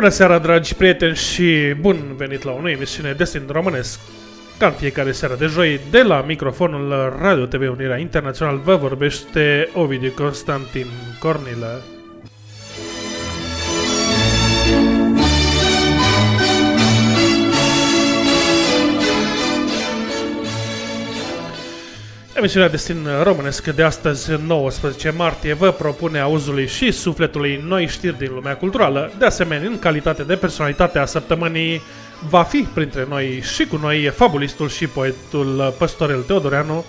Bună seara, dragi prieteni, și bun venit la o nouă emisiune Destin Românesc. Ca în fiecare seară de joi, de la microfonul Radio TV Unirea Internațional vă vorbește Ovidiu Constantin Cornilă. Emisiunea Destin Românesc de astăzi, 19 martie, vă propune auzului și sufletului noi știri din lumea culturală. De asemenea, în calitate de personalitate a săptămânii, va fi printre noi și cu noi fabulistul și poetul Păstorel Teodoreanu,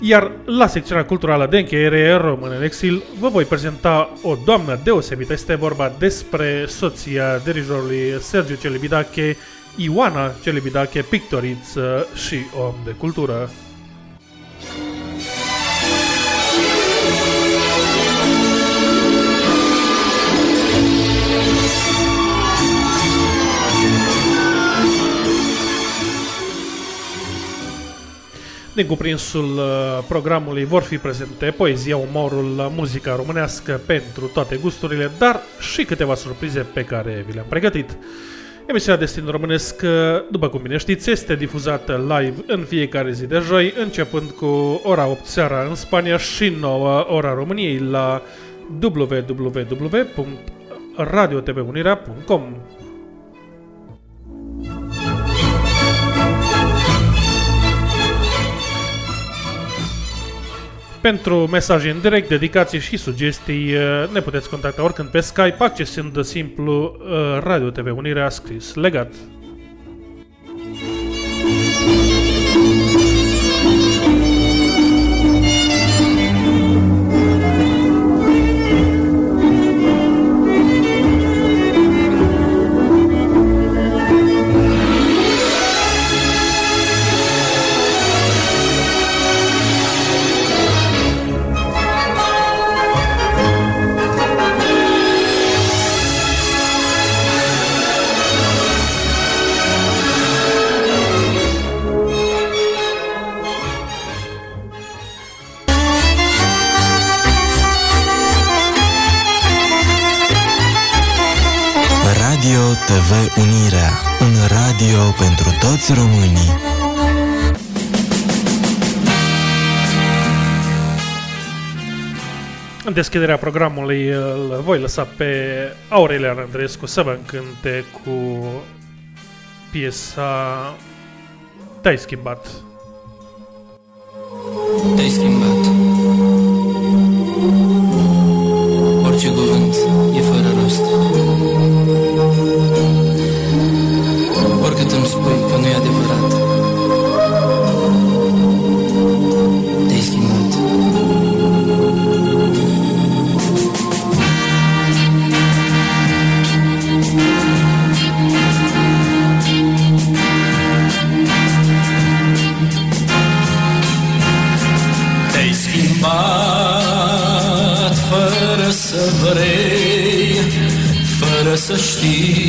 iar la secțiunea culturală de încheiere Român în exil vă voi prezenta o doamnă deosebită. Este vorba despre soția dirijorului Sergiu Celibidache, Ioana Celibidache, pictoriță și om de cultură. Din cuprinsul uh, programului vor fi prezente poezia, umorul, muzica românească pentru toate gusturile, dar și câteva surprize pe care vi le-am pregătit. Emisiunea Destin Românesc, uh, după cum bine știți, este difuzată live în fiecare zi de joi, începând cu ora 8 seara în Spania și 9 ora României la www.radiotvunirea.com. Pentru mesaje în direct, dedicații și sugestii uh, ne puteți contacta oricând pe Skype accesând simplu uh, Radio TV Unirea scris legat. TV Unirea, un radio pentru toți românii. În deschiderea programului îl voi lăsa pe Aurelia Andrescu să vă încânte cu piesa Te-ai schimbat. Te-ai schimbat. Orice cuvânt e fără rost. Îmi spui că nu e adevărat. Te-ai schimbat. Te-ai schimbat fără să vrei, fără să știi.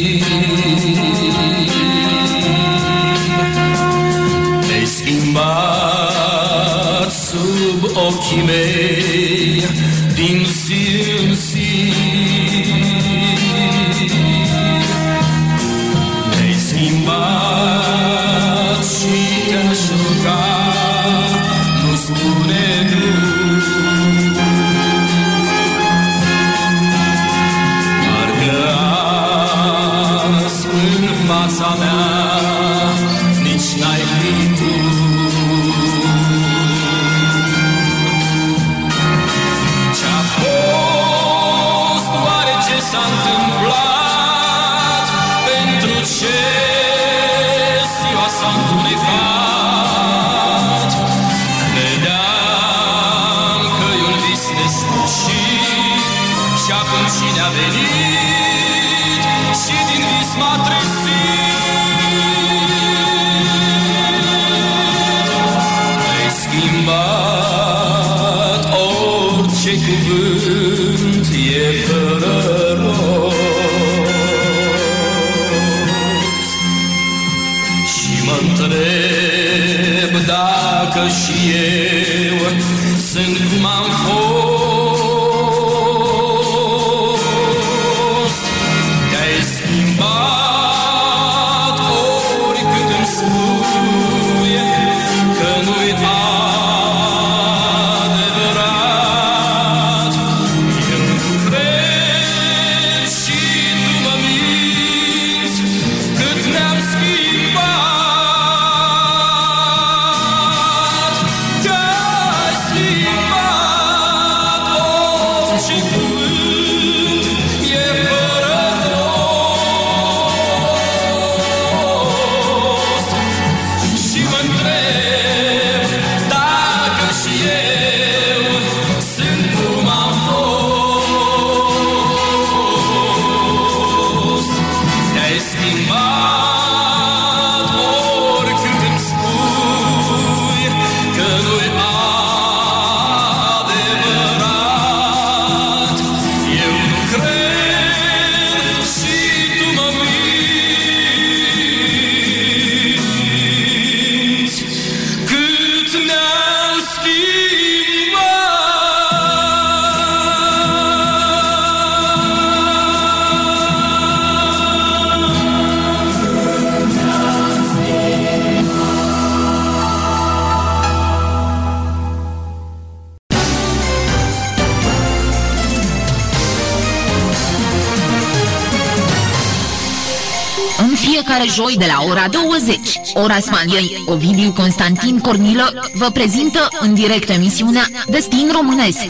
20. Ora Spaniei, Ovidiu Constantin Cornilă vă prezintă în direct emisiunea Destin Românesc.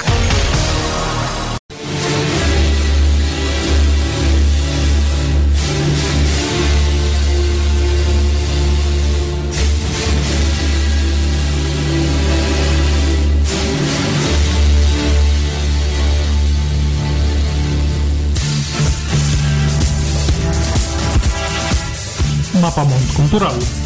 Papamonte Cultural.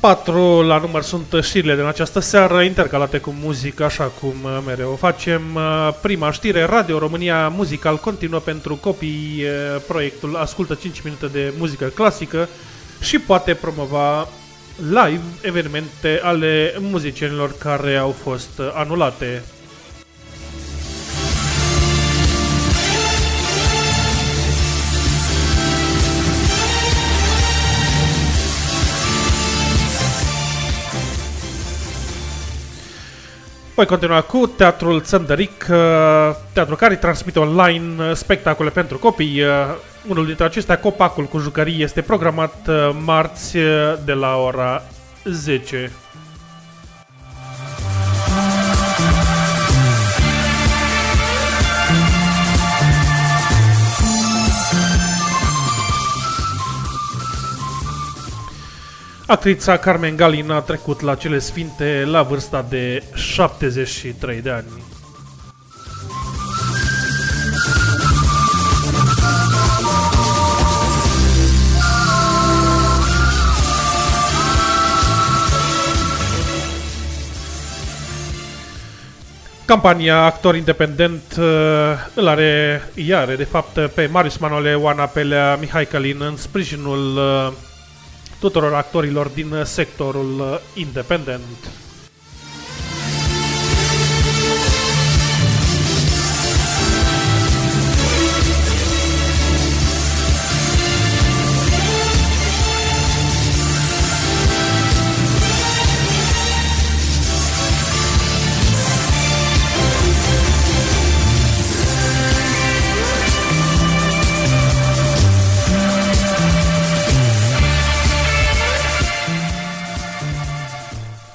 Patru la număr sunt știrile din această seară, intercalate cu muzică, așa cum uh, mereu o facem. Uh, prima știre, Radio România Muzical continuă pentru copii uh, proiectul Ascultă 5 minute de muzică clasică și poate promova live evenimente ale muzicienilor care au fost anulate. Voi continua cu Teatrul Țăndăric, uh, teatru care transmite online uh, spectacole pentru copii. Uh, unul dintre acestea, Copacul cu jucării, este programat marți de la ora 10. Actrița Carmen Galin a trecut la cele sfinte la vârsta de 73 de ani. Campania Actor Independent uh, îl are, iar de fapt pe Marius Manole, Oana Pelea, Mihai Călin în sprijinul uh, tuturor actorilor din sectorul independent.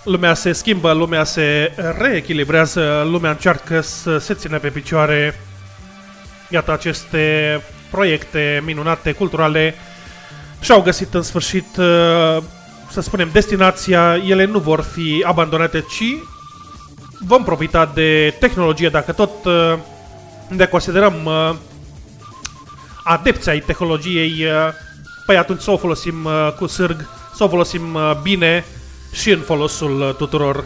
Lumea se schimbă, lumea se reechilibrează, lumea încearcă să se țină pe picioare. Iată aceste proiecte minunate, culturale, și-au găsit în sfârșit, uh, să spunem, destinația. Ele nu vor fi abandonate, ci vom profita de tehnologie. Dacă tot uh, ne considerăm uh, adepți ai tehnologiei, păi atunci să o folosim cu sârg, să o folosim bine, și în folosul tuturor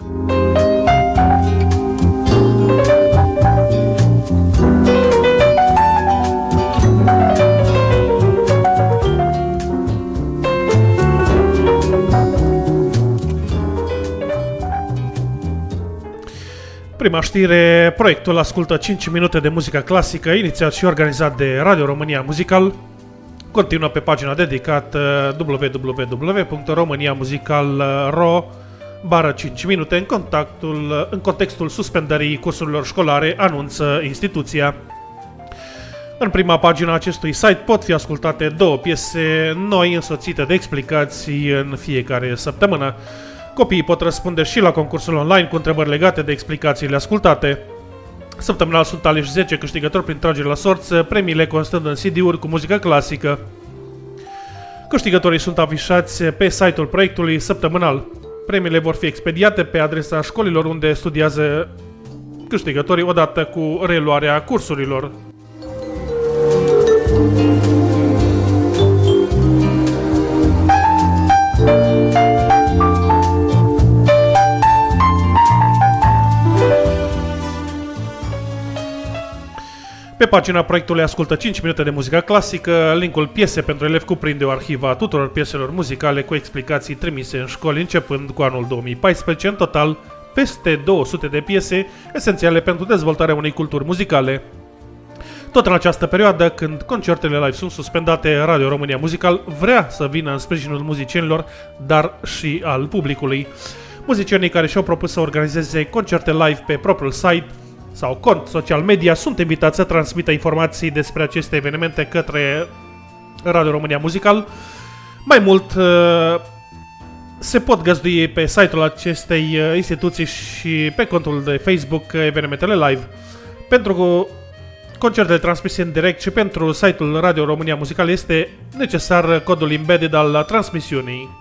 Prima știre, proiectul ascultă 5 minute de muzică clasică, inițiat și organizat de Radio România Muzical. Continuă pe pagina dedicată www.romaniamuzical.ro bară 5 minute în, contactul, în contextul suspendării cursurilor școlare, anunță instituția. În prima pagină a acestui site pot fi ascultate două piese noi însoțite de explicații în fiecare săptămână. Copiii pot răspunde și la concursul online cu întrebări legate de explicațiile ascultate. Săptămânal sunt aleși 10 câștigători prin tragere la sorți, premiile constând în CD-uri cu muzică clasică. Câștigătorii sunt afișați pe site-ul proiectului săptămânal. Premiile vor fi expediate pe adresa școlilor unde studiază câștigătorii odată cu reluarea cursurilor. Pe pagina proiectului ascultă 5 minute de muzică clasică. Linkul piese pentru elevi cuprinde o arhivă a tuturor pieselor muzicale cu explicații trimise în școli începând cu anul 2014. În total, peste 200 de piese esențiale pentru dezvoltarea unei culturi muzicale. Tot în această perioadă, când concertele live sunt suspendate, Radio România Muzical vrea să vină în sprijinul muzicienilor, dar și al publicului. Muzicienii care și-au propus să organizeze concerte live pe propriul site sau cont social media sunt invitați să transmită informații despre aceste evenimente către Radio România Muzical. Mai mult, uh, se pot găzdui pe site-ul acestei uh, instituții și pe contul de Facebook evenimentele live. Pentru concertele transmise în direct și pentru site-ul Radio România Muzical este necesar codul embedded al transmisiunii.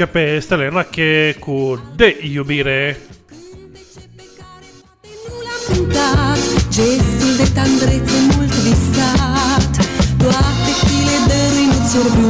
Începe Stelenache cu De iubire. Gestul de tandrețe mult visat Toate file dărui nu-ți un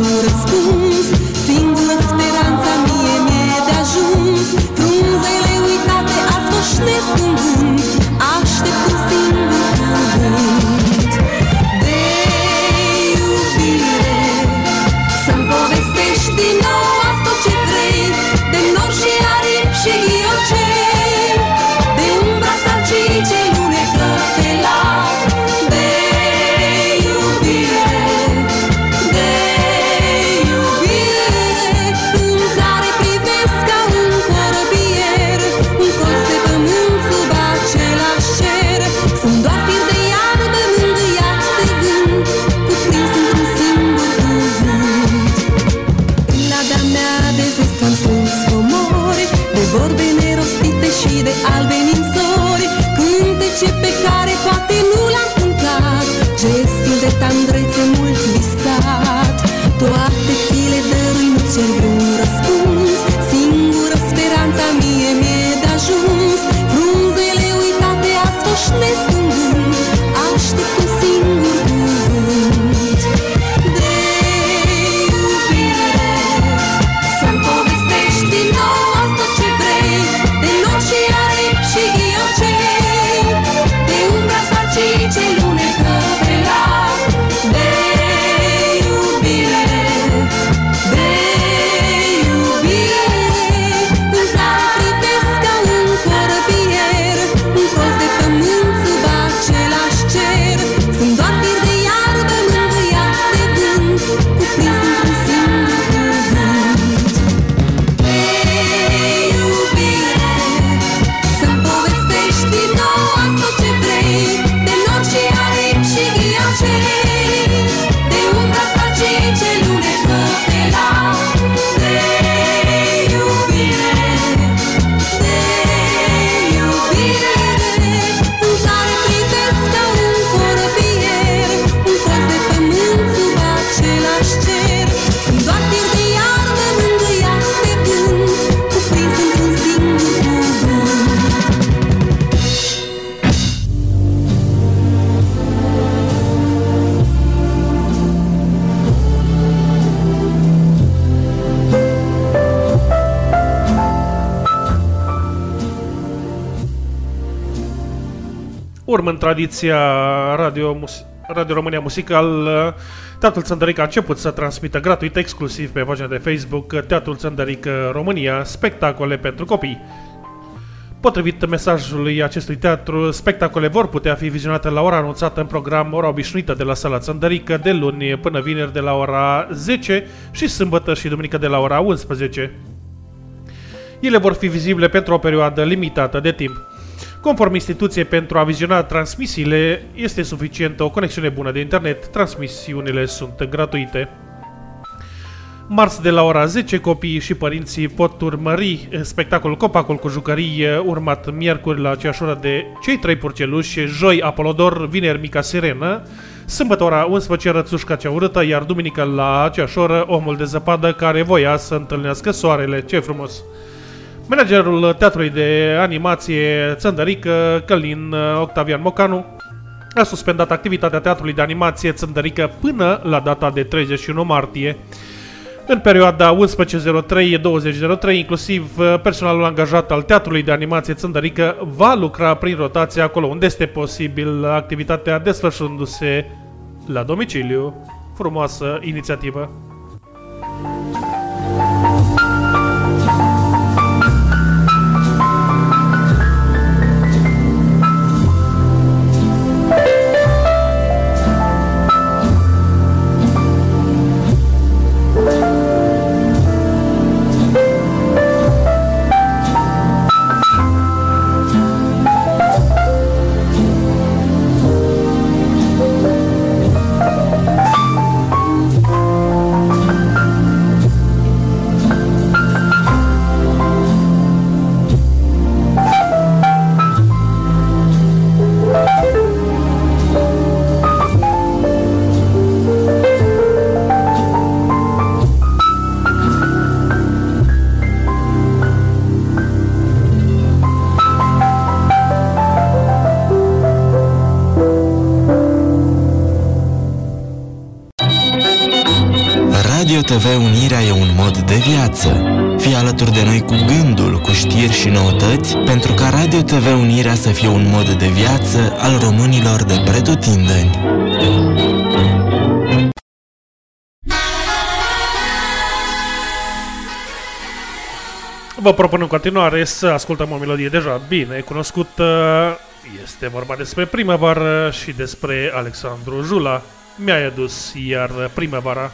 tradiția Radio, Mus- Radio România Musical, Teatrul Țăndăric a început să transmită gratuit exclusiv pe pagina de Facebook Teatrul Țăndăric România spectacole pentru copii. Potrivit mesajului acestui teatru, spectacole vor putea fi vizionate la ora anunțată în program, ora obișnuită de la sala Țăndărică, de luni până vineri de la ora 10 și sâmbătă și duminică de la ora 11. Ele vor fi vizibile pentru o perioadă limitată de timp. Conform instituției, pentru a viziona transmisiile, este suficientă o conexiune bună de internet. Transmisiunile sunt gratuite. Marți de la ora 10, copiii și părinții pot urmări spectacolul Copacul cu jucării, urmat miercuri la aceeași oră de Cei trei purceluși, joi Apolodor, vineri Mica Sirenă, sâmbătă ora 11 Rățușca cea urâtă, iar duminică la aceeași oră Omul de zăpadă care voia să întâlnească soarele. Ce frumos! Managerul Teatrului de Animație Țăndărică, Călin Octavian Mocanu, a suspendat activitatea Teatrului de Animație Țăndărică până la data de 31 martie. În perioada 11.03-20.03, inclusiv personalul angajat al Teatrului de Animație Țândărică va lucra prin rotație acolo unde este posibil activitatea desfășurându-se la domiciliu. Frumoasă inițiativă! TV Unirea e un mod de viață. Fii alături de noi cu gândul, cu știri și noutăți, pentru ca Radio TV Unirea să fie un mod de viață al românilor de pretutindeni. Vă propun în continuare să ascultăm o melodie deja bine cunoscută. Este vorba despre primăvară și despre Alexandru Jula. Mi-ai adus iar primăvara.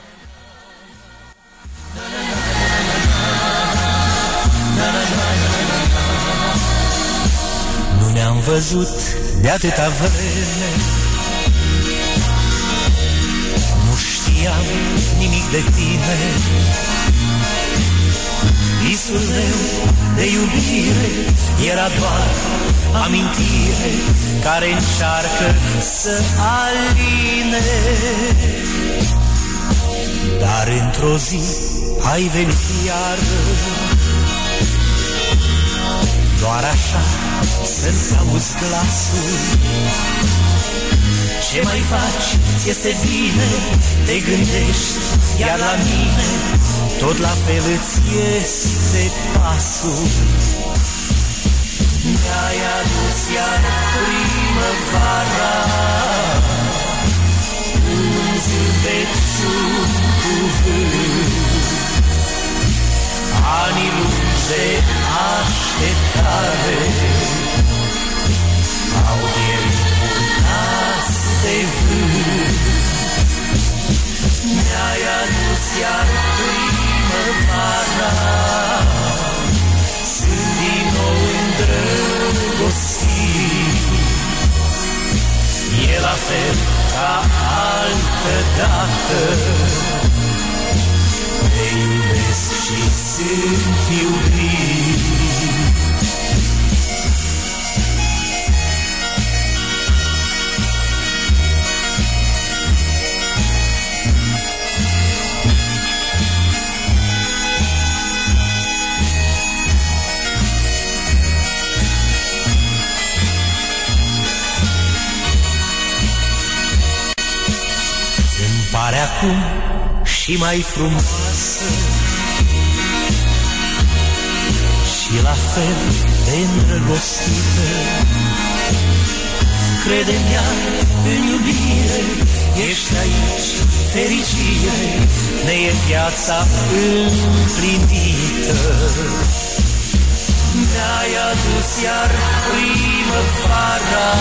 Ne-am văzut de atâta vreme. Nu știam nimic de tine. Visul meu de iubire era doar amintire Care încearcă să aline. Dar într-o zi ai venit iar Doar așa să-mi auzi glasul Ce mai faci? Ți este bine? Te gândești iar la mine Tot la fel îți este pasul Mi-ai adus iar primăvara Un zâmbet și un cuvânt Anii lungi de așteptare. Au pierdut purtați de vânt. Mi-ai adus iar primăvara. Sunt din nou îndrăgostit. E la fel ca altă dată Te iubesc și sunt iubit Îmi pare acum și mai frumoasă. Și la fel de îndrăgostită. Crede-mi în iubire, ești aici, fericire, ne e viața împlinită. Mi-ai adus iar primăvara,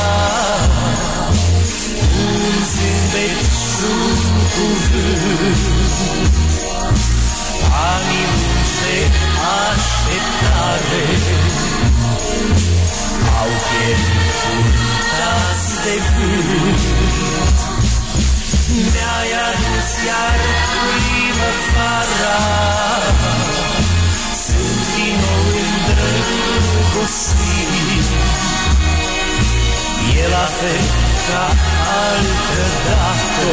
un zâmbet și un cuvânt, anii de așteptare, au pierdut purtați de vânt. Mi-ai adus iar primăvara, sunt din nou îndrăgostit. E la fel ca altă dată,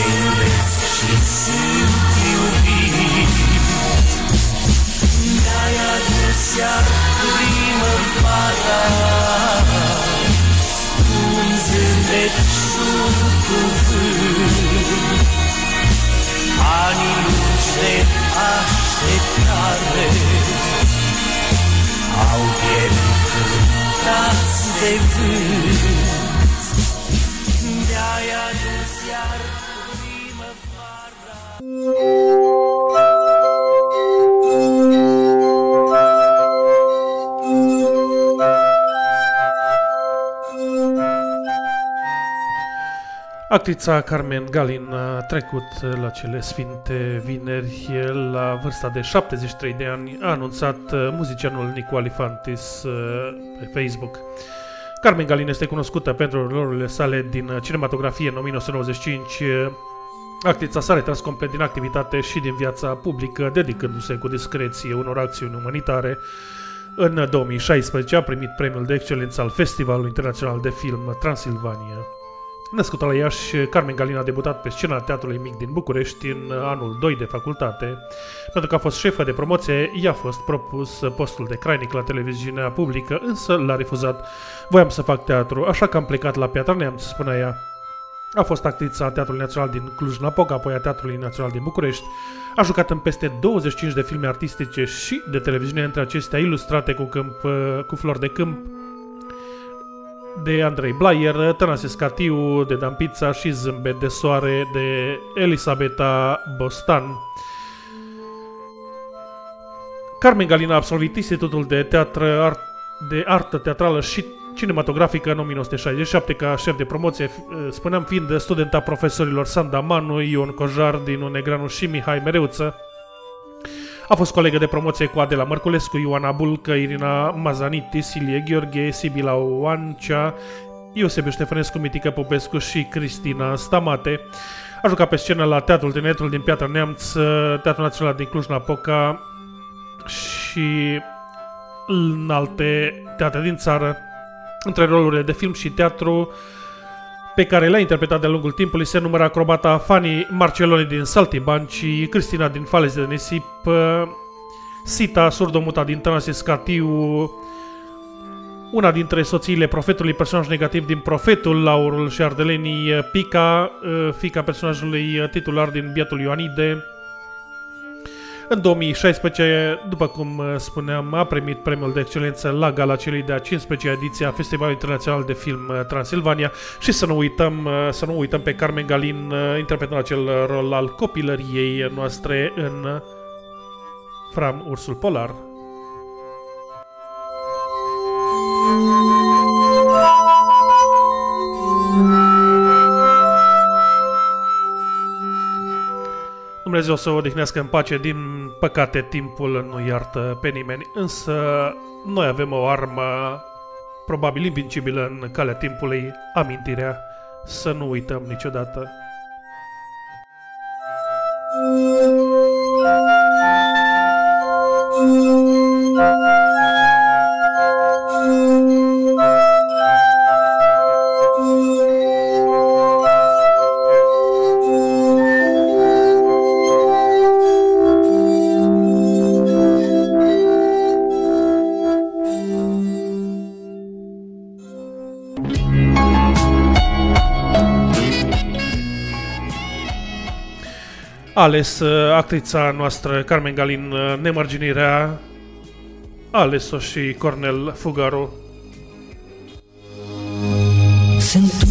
te iubesc și sunt iubit. Mi-ai adus iar primăvara, un zâmbet și un cuvânt. Anii lungi de așteptare au pierdut tați de vânt. Actrița Carmen Galin a trecut la cele sfinte vineri la vârsta de 73 de ani, a anunțat muzicianul Nicu Alifantis uh, pe Facebook. Carmen Galin este cunoscută pentru rolurile sale din cinematografie în 1995. Actrița s-a retras complet din activitate și din viața publică, dedicându-se cu discreție unor acțiuni umanitare. În 2016 a primit premiul de excelență al Festivalului Internațional de Film Transilvania. Născută la Iași, Carmen Galin a debutat pe scena Teatrului Mic din București în anul 2 de facultate. Pentru că a fost șefă de promoție, i-a fost propus postul de crainic la televiziunea publică, însă l-a refuzat. Voiam să fac teatru, așa că am plecat la Piatra Neamț, spunea ea. A fost actrița a Teatrului Național din Cluj-Napoca, apoi a Teatrului Național din București. A jucat în peste 25 de filme artistice și de televiziune, între acestea ilustrate cu, câmp, cu flori de câmp, de Andrei Blaier, Tănase Scatiu, de Dan Pizza și Zâmbet de Soare de Elisabeta Bostan. Carmen Galina a absolvit Institutul de, teatră, art, de Artă Teatrală și Cinematografică în 1967 ca șef de promoție, spuneam fiind studenta profesorilor Sanda Manu, Ion Cojar, Dinu Negreanu și Mihai Mereuță. A fost colegă de promoție cu Adela Mărculescu, Ioana Bulcă, Irina Mazaniti, Silie Gheorghe, Sibila Oancea, Iosebiu Ștefănescu, Mitică Popescu și Cristina Stamate. A jucat pe scenă la Teatrul Tineretul din Piatra Neamț, Teatrul Național din Cluj-Napoca și în alte teatre din țară. Între rolurile de film și teatru pe care le-a interpretat de-a lungul timpului se numără acrobata Fanny Marceloni din Saltibanci, Cristina din Fales de Nisip, Sita Surdomuta din Tănase Scatiu, una dintre soțiile profetului, personaj negativ din Profetul, Laurul și Ardelenii, Pica, fica personajului titular din Biatul Ioanide, în 2016, după cum spuneam, a primit premiul de excelență la gala celei de-a 15 ediție a Festivalului Internațional de Film Transilvania și să nu uităm, să nu uităm pe Carmen Galin interpretând acel rol al copilăriei noastre în Fram Ursul Polar. Dumnezeu să o odihnească în pace, din păcate timpul nu iartă pe nimeni, însă noi avem o armă probabil invincibilă în calea timpului, amintirea, să nu uităm niciodată. ales uh, actrița noastră, Carmen Galin, uh, nemarginirea, a ales-o și Cornel Fugaru. Sunt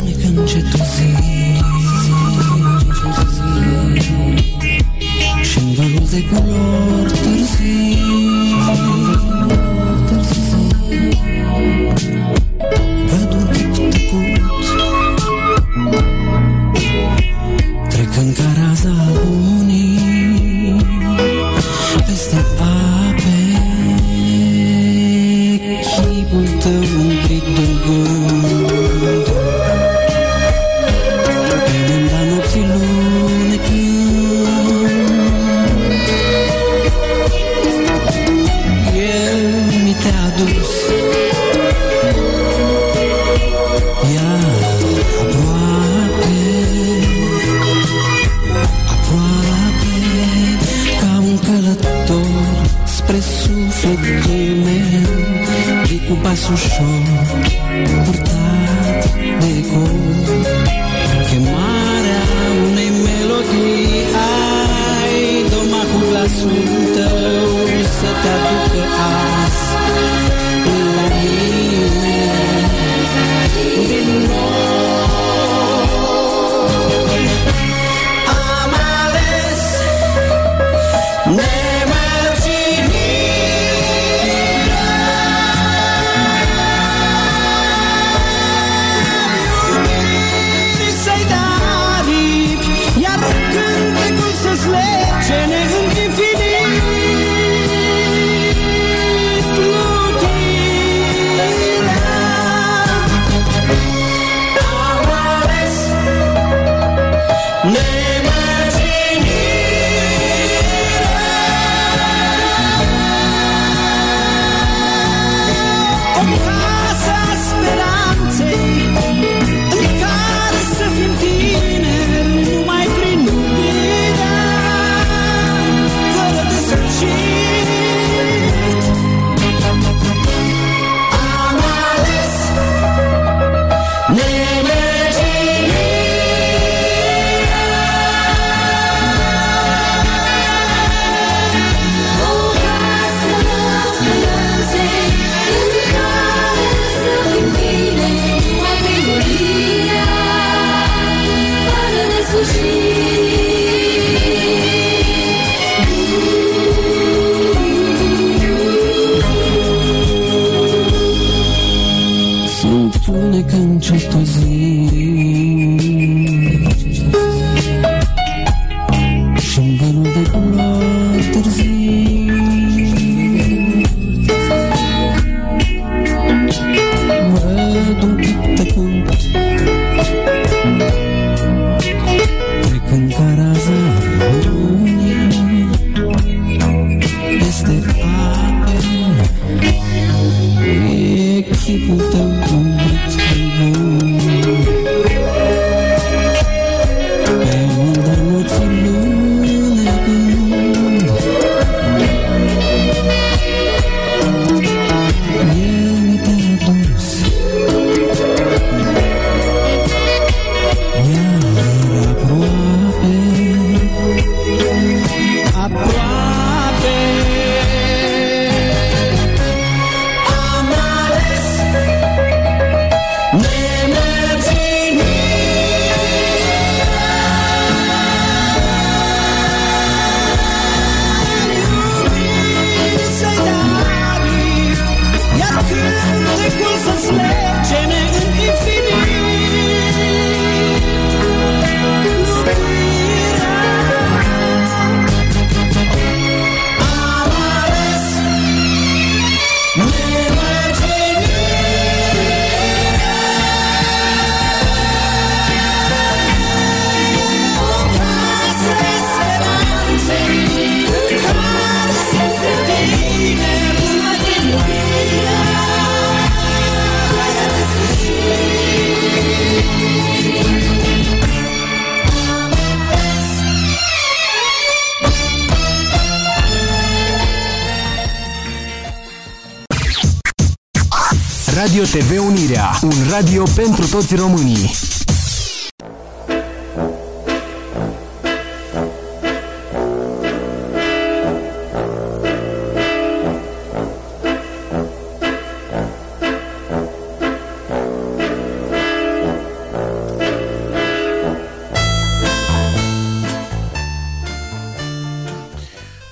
un radio pentru toți românii.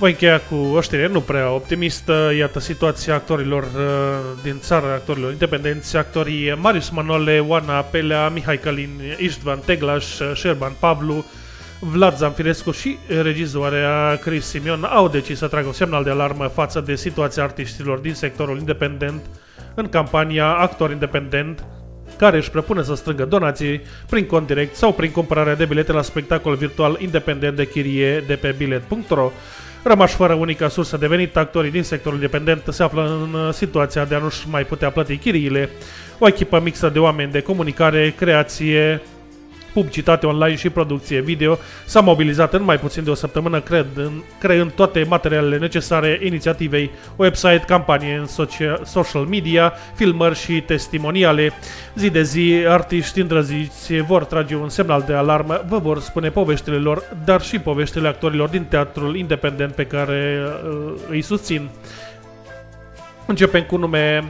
Voi încheia cu o știre nu prea optimistă. Iată situația actorilor uh, din țară, actorilor independenți, actorii Marius Manole, Oana Pelea, Mihai Călin, Istvan Teglaș, uh, Șerban Pavlu, Vlad Zamfirescu și regizoarea Chris Simion au decis să tragă un semnal de alarmă față de situația artiștilor din sectorul independent în campania Actor Independent, care își propune să strângă donații prin cont direct sau prin cumpărarea de bilete la spectacol virtual independent de chirie de pe bilet.ro. Rămași fără unica sursă de venit, actorii din sectorul independent se află în situația de a nu-și mai putea plăti chiriile. O echipă mixtă de oameni de comunicare, creație, publicitate online și producție video, s-a mobilizat în mai puțin de o săptămână, cred, în, creând toate materialele necesare inițiativei, website, campanie în socia- social media, filmări și testimoniale. Zi de zi, artiști îndrăziți vor trage un semnal de alarmă, vă vor spune poveștile lor, dar și poveștile actorilor din teatrul independent pe care uh, îi susțin. Începem cu nume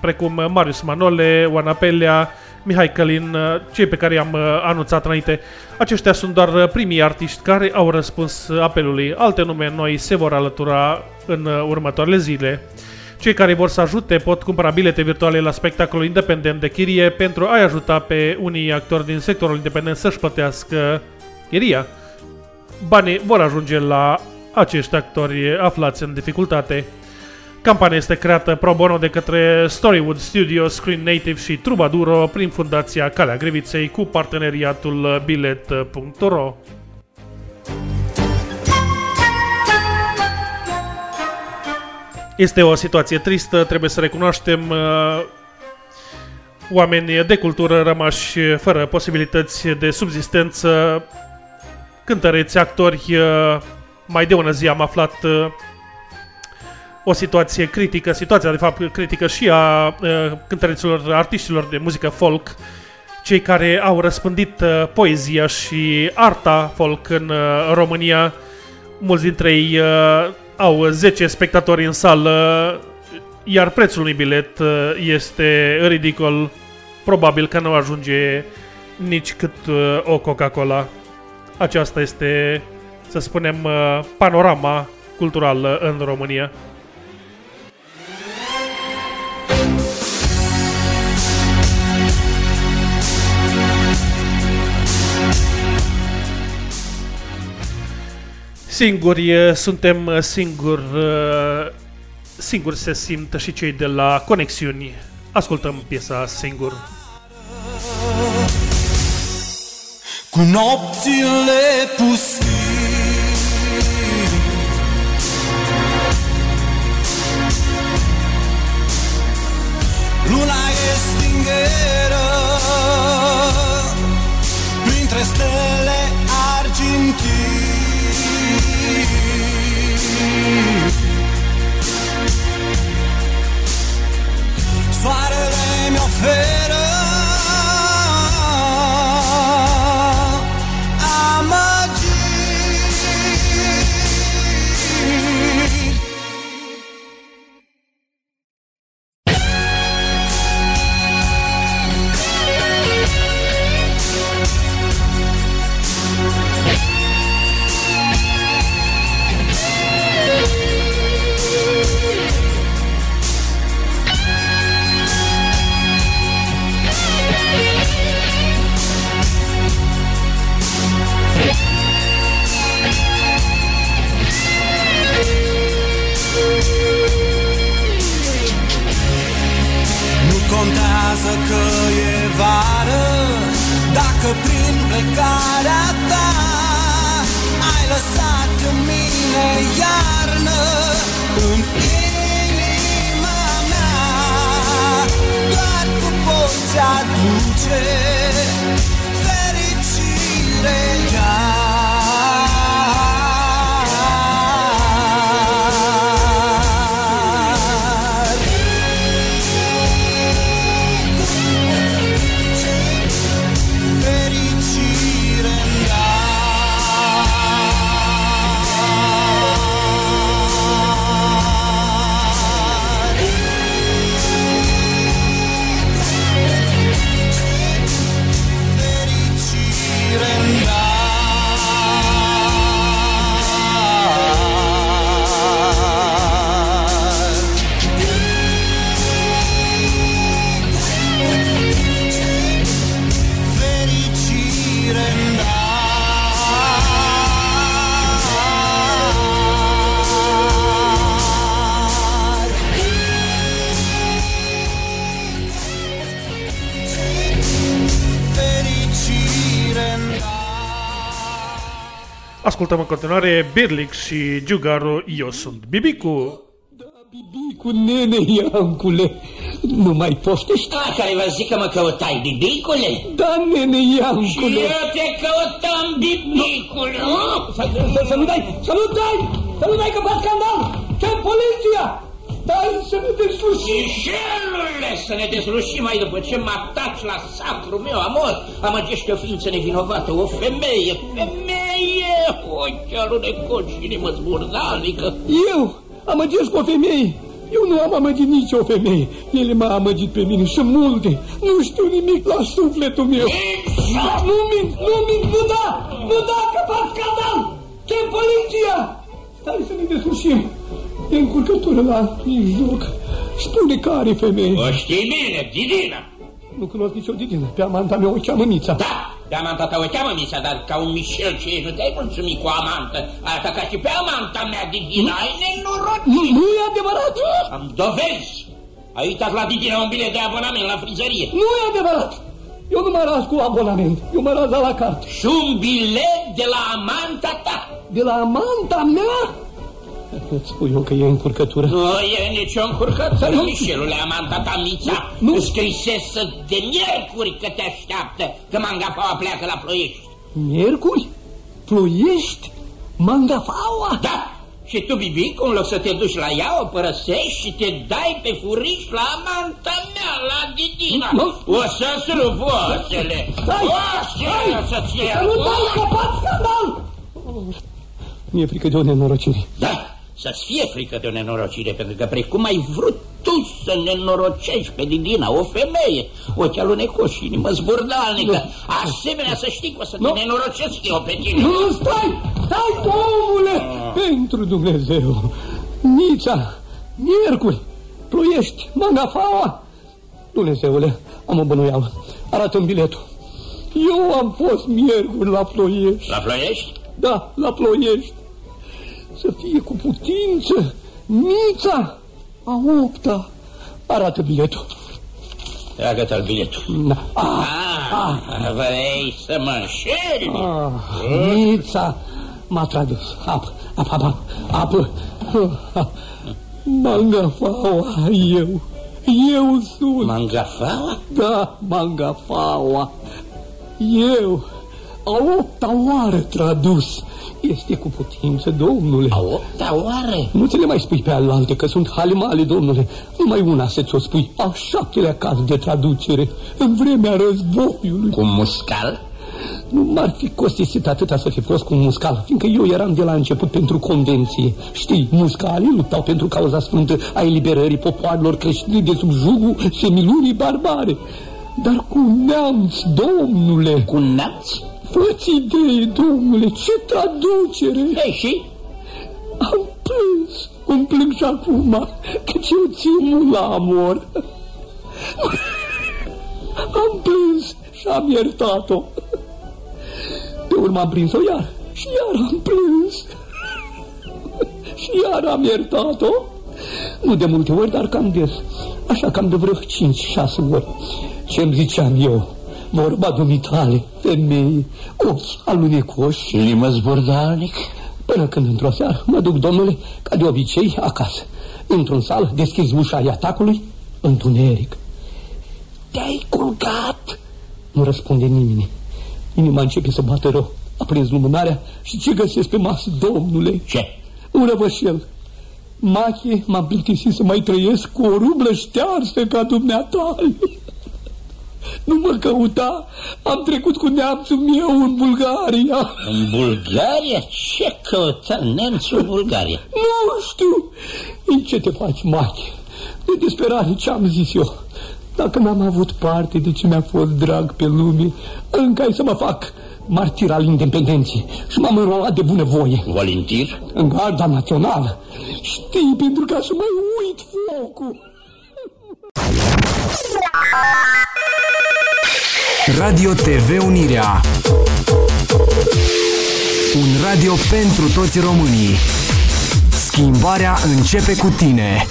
precum Marius Manole, Oana Pelea, Mihai Călin, uh, cei pe care i-am uh, anunțat înainte. Aceștia sunt doar uh, primii artiști care au răspuns apelului. Alte nume noi se vor alătura în următoarele zile. Cei care vor să ajute pot cumpăra bilete virtuale la spectacolul independent de chirie pentru a-i ajuta pe unii actori din sectorul independent să-și plătească chiria. Banii vor ajunge la acești actori aflați în dificultate. Campania este creată pro bono de către Storywood Studios, Screen Native și Trubaduro prin Fundația Calea Griviței cu parteneriatul bilet.ro. Este o situație tristă, trebuie să recunoaștem uh, oameni de cultură rămași fără posibilități de subzistență, cântăreți, actori, uh, mai de ună zi am aflat uh, o situație critică, situația de fapt critică și a uh, cântăreților, artiștilor de muzică folk, cei care au răspândit uh, poezia și arta folk în uh, România. Mulți dintre ei uh, au 10 spectatori în sală, iar prețul unui bilet uh, este ridicol. Probabil că nu ajunge nici cât uh, o Coca-Cola. Aceasta este, să spunem, uh, panorama culturală în România. Singuri eh, suntem eh, singur, eh, singuri se simt și cei de la Conexiuni. Ascultăm piesa Singur. Cu nopțile pustii Luna e stingheră Printre stele argintii Soarele mi Dacă prin plecarea ta Ai lăsat în mine iarnă În inima mea Doar tu poți aduce Fericire iar Ascultăm în continuare Birlic și Giugaru Eu sunt Bibicu. Cu nene, Iancule, nu mai poftești? Da, care vă zic că mă căutai, bibicule? Da, nene, Și Iancule. eu te căutam, bibicule. Să, să, să nu dai, să nu dai, să nu dai că fac scandal! Ce poliția? Dai să ne deslușim! Mișelule, să ne deslușim mai după ce mă ataci la sacru meu amor. Amăgește o ființă nevinovată, o femeie, femeie, ochi alunecot și inimă zburdalnică. Eu amăgesc o femeie. Eu nu am amăgit nici o femeie. Ele m-a amăgit pe mine și multe. Nu știu nimic la sufletul meu. Nu mint, nu mint, nu da! Nu da, că fac scandal! Ce poliția? Stai să ne deslușim. E încurcătură la mijloc. Spune care femeie. O știi bine, Didina. Nu cunosc nicio didină. Pe amanta mea o cheamă Mița. Da, pe amanta ta o cheamă Mița, dar ca un Michel ce ești, nu te-ai mulțumit cu amantă. Ai atacat și pe amanta mea, Didina, ai nenorocit. Nu, nu e adevărat! Am dovezi. Ai uitat la Didina un bilet de abonament la frizărie. Nu e adevărat! Eu nu mă ras cu abonament. Eu mă ras la carte. Și un bilet de la amanta ta. De la amanta mea? Îți spun eu că e încurcătură. Nu e nicio încurcătură, Nu. Mișelule, amanta ta, Mița. Nu. Îți scrisese de miercuri că te așteaptă, că mangafaua pleacă la ploiești. Miercuri? Ploiești? Mangafaua? Da, și tu, Bibic, în loc să te duci la ea, o părăsești și te dai pe furiș la amanta mea, la Didina. Nu. O să-ți rup oasele. Stai! Oasele o să-ți Să iau. nu dai că fac scandal! Mi-e frică de o nenorocire. Da, să-ți fie frică de o nenorocire, pentru că precum ai vrut tu să nenorocești pe Didina, o femeie, ochi alunecoși și inimă zburdalnică, asemenea să știi că o să te Nu. nenorocesc eu pe tine. Nu, nu, stai! Stai, omule! Pentru Dumnezeu! Nița, miercuri, ploiești, mangafaua! Dumnezeule, am o bănuială. Arată-mi biletul. Eu am fost miercuri la ploiești. La Ploiești? Da, la ploiești. Să fie cu putință. Nița, a opta. Arată biletul. Tragă-te-l biletul. Da. Ah, Ah, vrei să mă înșeli? ah, Nița m-a tradus. Apă, apă, apă, apă. Mangafaua, eu. Eu sunt. Mangafaua? Da, Mangafaua. Eu. A opta oară tradus. Este cu putință, domnule. A opta oare? Nu ți le mai spui pe alte, că sunt halimale, domnule. Numai una să ți-o spui. A șaptelea caz de traducere, în vremea războiului. Cu muscal? Nu m-ar fi costisit atâta să fi fost cu un muscal, fiindcă eu eram de la început pentru convenție. Știi, muscalii luptau pentru cauza sfântă a eliberării popoarelor creștine de sub jugul semilunii barbare. Dar cu neamț, domnule! Cu neamț? Fă-ți idee, domnule, ce traducere! Ei, și? Am plâns, îmi plâng și acum, căci eu țin mult la amor. Am plâns și am iertat-o. Pe urmă am prins-o iar și iar am plâns. și iar am iertat-o. Nu de multe ori, dar cam des. Așa cam de vreo cinci, șase ori. Ce-mi ziceam eu? Vorba dumitale, femeie, ochi alunecoși. Inimă zburdalnic? Până când într-o seară mă duc, domnule, ca de obicei, acasă. Într-un sală, deschiz ușa atacului, întuneric. Te-ai culcat? Nu răspunde nimeni. Inima începe să bată rău. Aprins lumânarea și ce găsesc pe masă, domnule? Ce? Un răvășel. Mache, m-am plictisit să mai trăiesc cu o rublă ștearsă ca dumneata. Nu mă căuta, am trecut cu neamțul meu în Bulgaria. În Bulgaria? Ce căuta nemțul în Bulgaria? Nu știu. În ce te faci, Mache? De disperare ce-am zis eu. Dacă n-am avut parte de ce mi-a fost drag pe lume, încă ai să mă fac martir al independenței și m-am înrolat de bunăvoie. Volintir? În garda națională. Știi, pentru ca să mai uit focul. Radio TV Unirea. Un radio pentru toți românii. Schimbarea începe cu tine.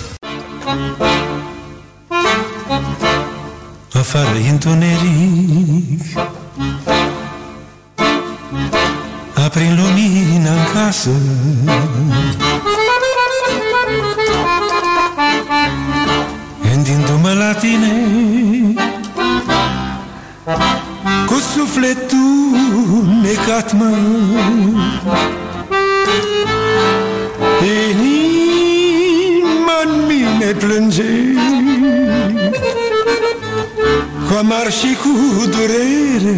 Afară e întuneric. Prin lumină în casă. Gândindu-mă la tine Cu sufletul necat mă. Inima în mine plânge. Cu amar și cu durere.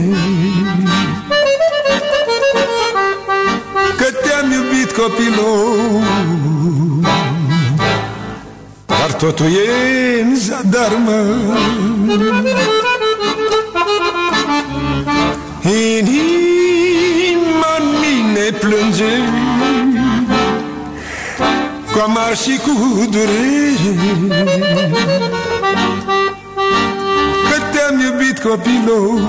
Că te-am iubit copilul. Dar totul e în zadar, mă Inima în mine plânge Cu amar și cu durere. Că te-am iubit copilul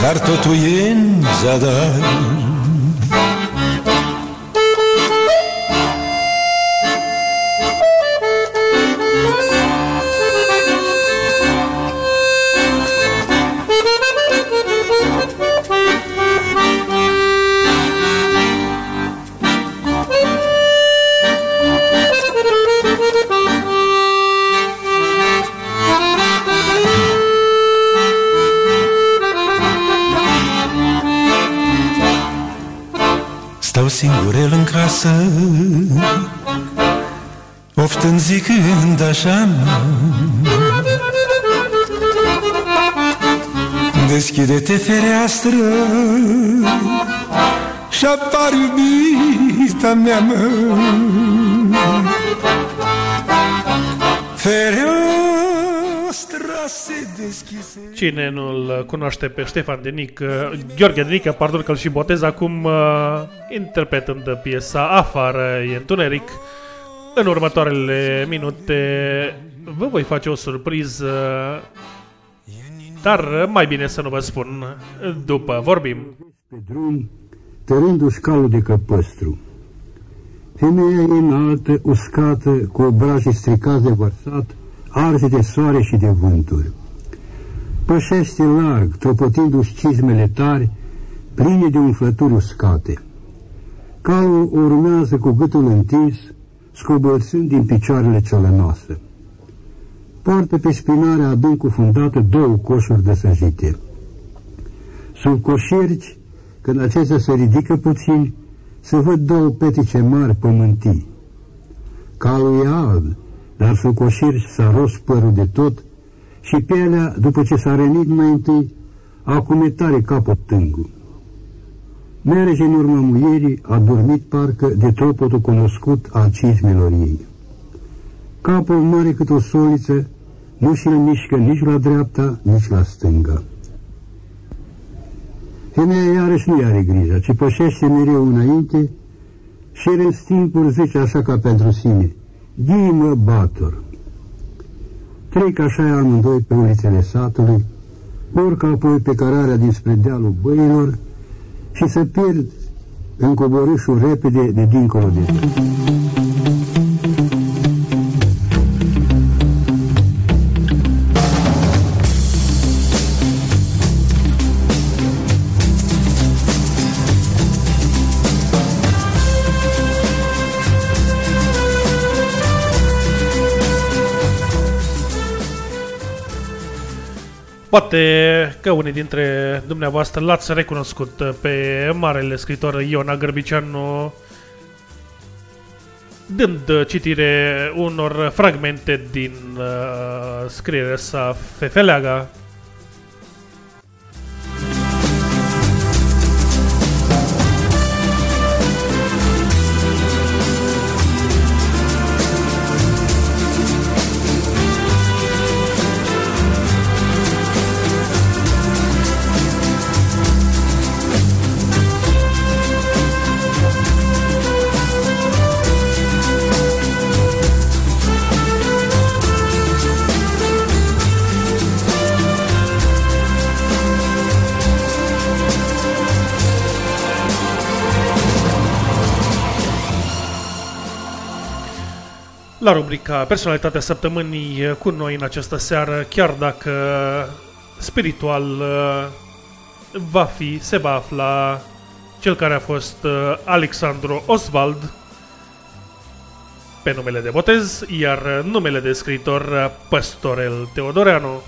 Dar totul e în zadar el în casă. Oftând zicând așa Deschide-te fereastră Și apar iubita mea mă. Fereastra se deschise Cine nu-l cunoaște pe Ștefan Denic, uh, Gheorghe Denică, pardon că îl și botez acum, uh, interpretând piesa Afară e întuneric. În următoarele minute vă voi face o surpriză, dar mai bine să nu vă spun după vorbim. Pe drum, tărându-și calul de căpăstru. Femeia e înaltă, uscată, cu obrajii stricați de vărsat, arse de soare și de vânturi. Pășește larg, tropotindu-și cizmele tari, pline de umflături uscate. Calul o urmează cu gâtul întins, scobărsând din picioarele ciolănoase. Poartă pe spinarea adânc cufundată două coșuri de săjite. Sub coșierci, când acestea se ridică puțin, se văd două petice mari pământii. Calul e alb, dar sub coșierci s-a ros părul de tot și pielea, după ce s-a rănit mai întâi, a acumetare capul tângul. Merge în urma muierii, a dormit parcă de tropotul cunoscut al cizmelor ei. Capul mare cât o soliță, nu și-l mișcă nici la dreapta, nici la stânga. Femeia iarăși nu are grijă, ci pășește mereu înainte și în timpul zice așa ca pentru sine, Ghimă Bator. Trec așa amândoi pe ulițele satului, urcă apoi pe cararea dinspre dealul băilor și se pierd în coborâșul repede de dincolo de tot. Poate că unii dintre dumneavoastră l-ați recunoscut pe marele scritor Iona Gărbicianu dând citire unor fragmente din uh, scrierea sa Fefeleaga, La rubrica Personalitatea Săptămânii cu noi în această seară, chiar dacă spiritual va fi, se va afla cel care a fost uh, Alexandru Oswald pe numele de botez, iar numele de scriitor uh, Păstorel Teodoreanu.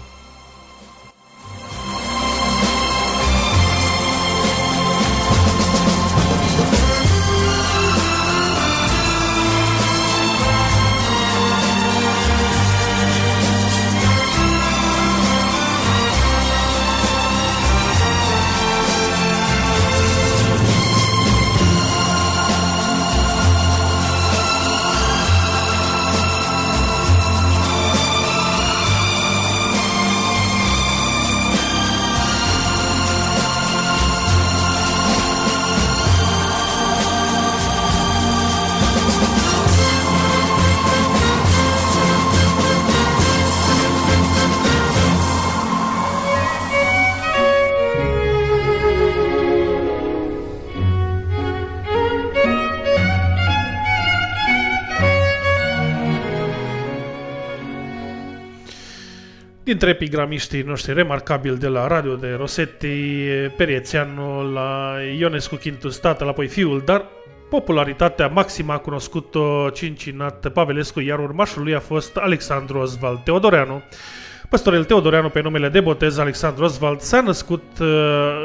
Dintre epigramiștii noștri remarcabili de la Radio de Rosetti, Periețeanu, la Ionescu Quintus, tatăl, apoi fiul, dar popularitatea maximă a cunoscut-o cincinat Pavelescu, iar urmașul lui a fost Alexandru Oswald Teodoreanu. Păstorel Teodoreanu, pe numele de botez Alexandru Oswald, s-a născut uh,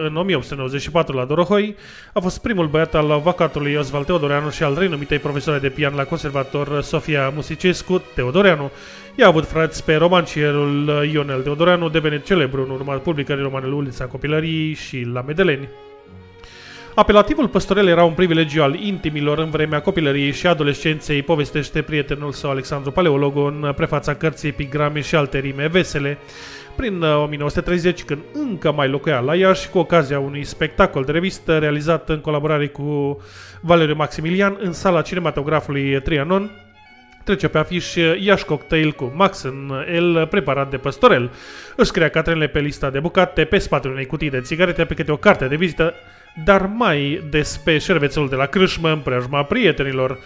în 1894 la Dorohoi, a fost primul băiat al avocatului Oswald Teodoreanu și al renumitei profesoare de pian la conservator Sofia Musicescu Teodoreanu. I-a avut frați pe romancierul Ionel Teodoreanu, devenit celebru în urma publicării romane Ulița Copilăriei și la Medeleni. Apelativul păstorel era un privilegiu al intimilor în vremea copilăriei și adolescenței, povestește prietenul său Alexandru Paleologu în prefața cărții Epigrame și alte rime vesele. Prin 1930, când încă mai locuia la Iași, cu ocazia unui spectacol de revistă realizat în colaborare cu Valeriu Maximilian în sala cinematografului Trianon, trece pe afiș Iași Cocktail cu Max în el preparat de păstorel. Își scria catrenele pe lista de bucate, pe spatele unei cutii de țigarete, pe câte o carte de vizită, dar mai des pe șervețelul de la crâșmă în preajma prietenilor.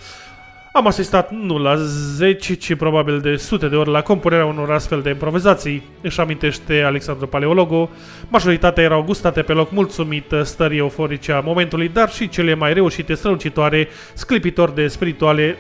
Am asistat nu la zeci, ci probabil de sute de ori la compunerea unor astfel de improvizații, își amintește Alexandru Paleologu. Majoritatea erau gustate pe loc mulțumit stării euforice a momentului, dar și cele mai reușite strălucitoare, sclipitori de spirituale,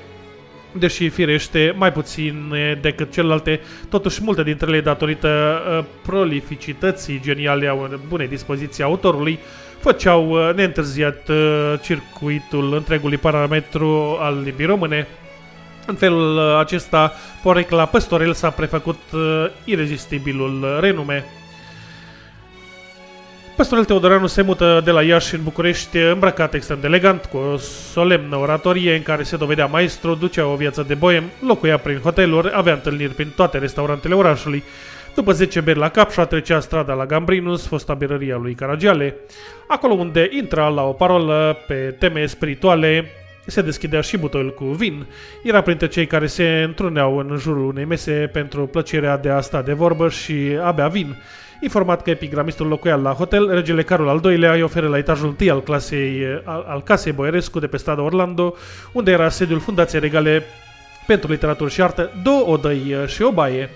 deși firește mai puțin decât celelalte, totuși multe dintre ele datorită uh, prolificității geniale a bunei dispoziții a autorului, făceau uh, neîntârziat uh, circuitul întregului parametru al limbii române. În felul uh, acesta, porecla Păstorel s-a prefăcut irezistibilul renume. Păstorel Teodoreanu se mută de la Iași în București îmbrăcat extrem de elegant, cu o solemnă oratorie în care se dovedea maestru, ducea o viață de boem, locuia prin hoteluri, avea întâlniri prin toate restaurantele orașului, după 10 beri la cap și-a trecea strada la Gambrinus, fosta berăria lui Caragiale, acolo unde intra la o parolă pe teme spirituale, se deschidea și butoiul cu vin. Era printre cei care se întruneau în jurul unei mese pentru plăcerea de a sta de vorbă și a bea vin. Informat că epigramistul locuia la hotel, regele Carol al II-lea îi oferă la etajul întâi al, clasei, al, al casei Boierescu de pe strada Orlando, unde era sediul Fundației Regale pentru Literatură și Artă, două odăi și o baie.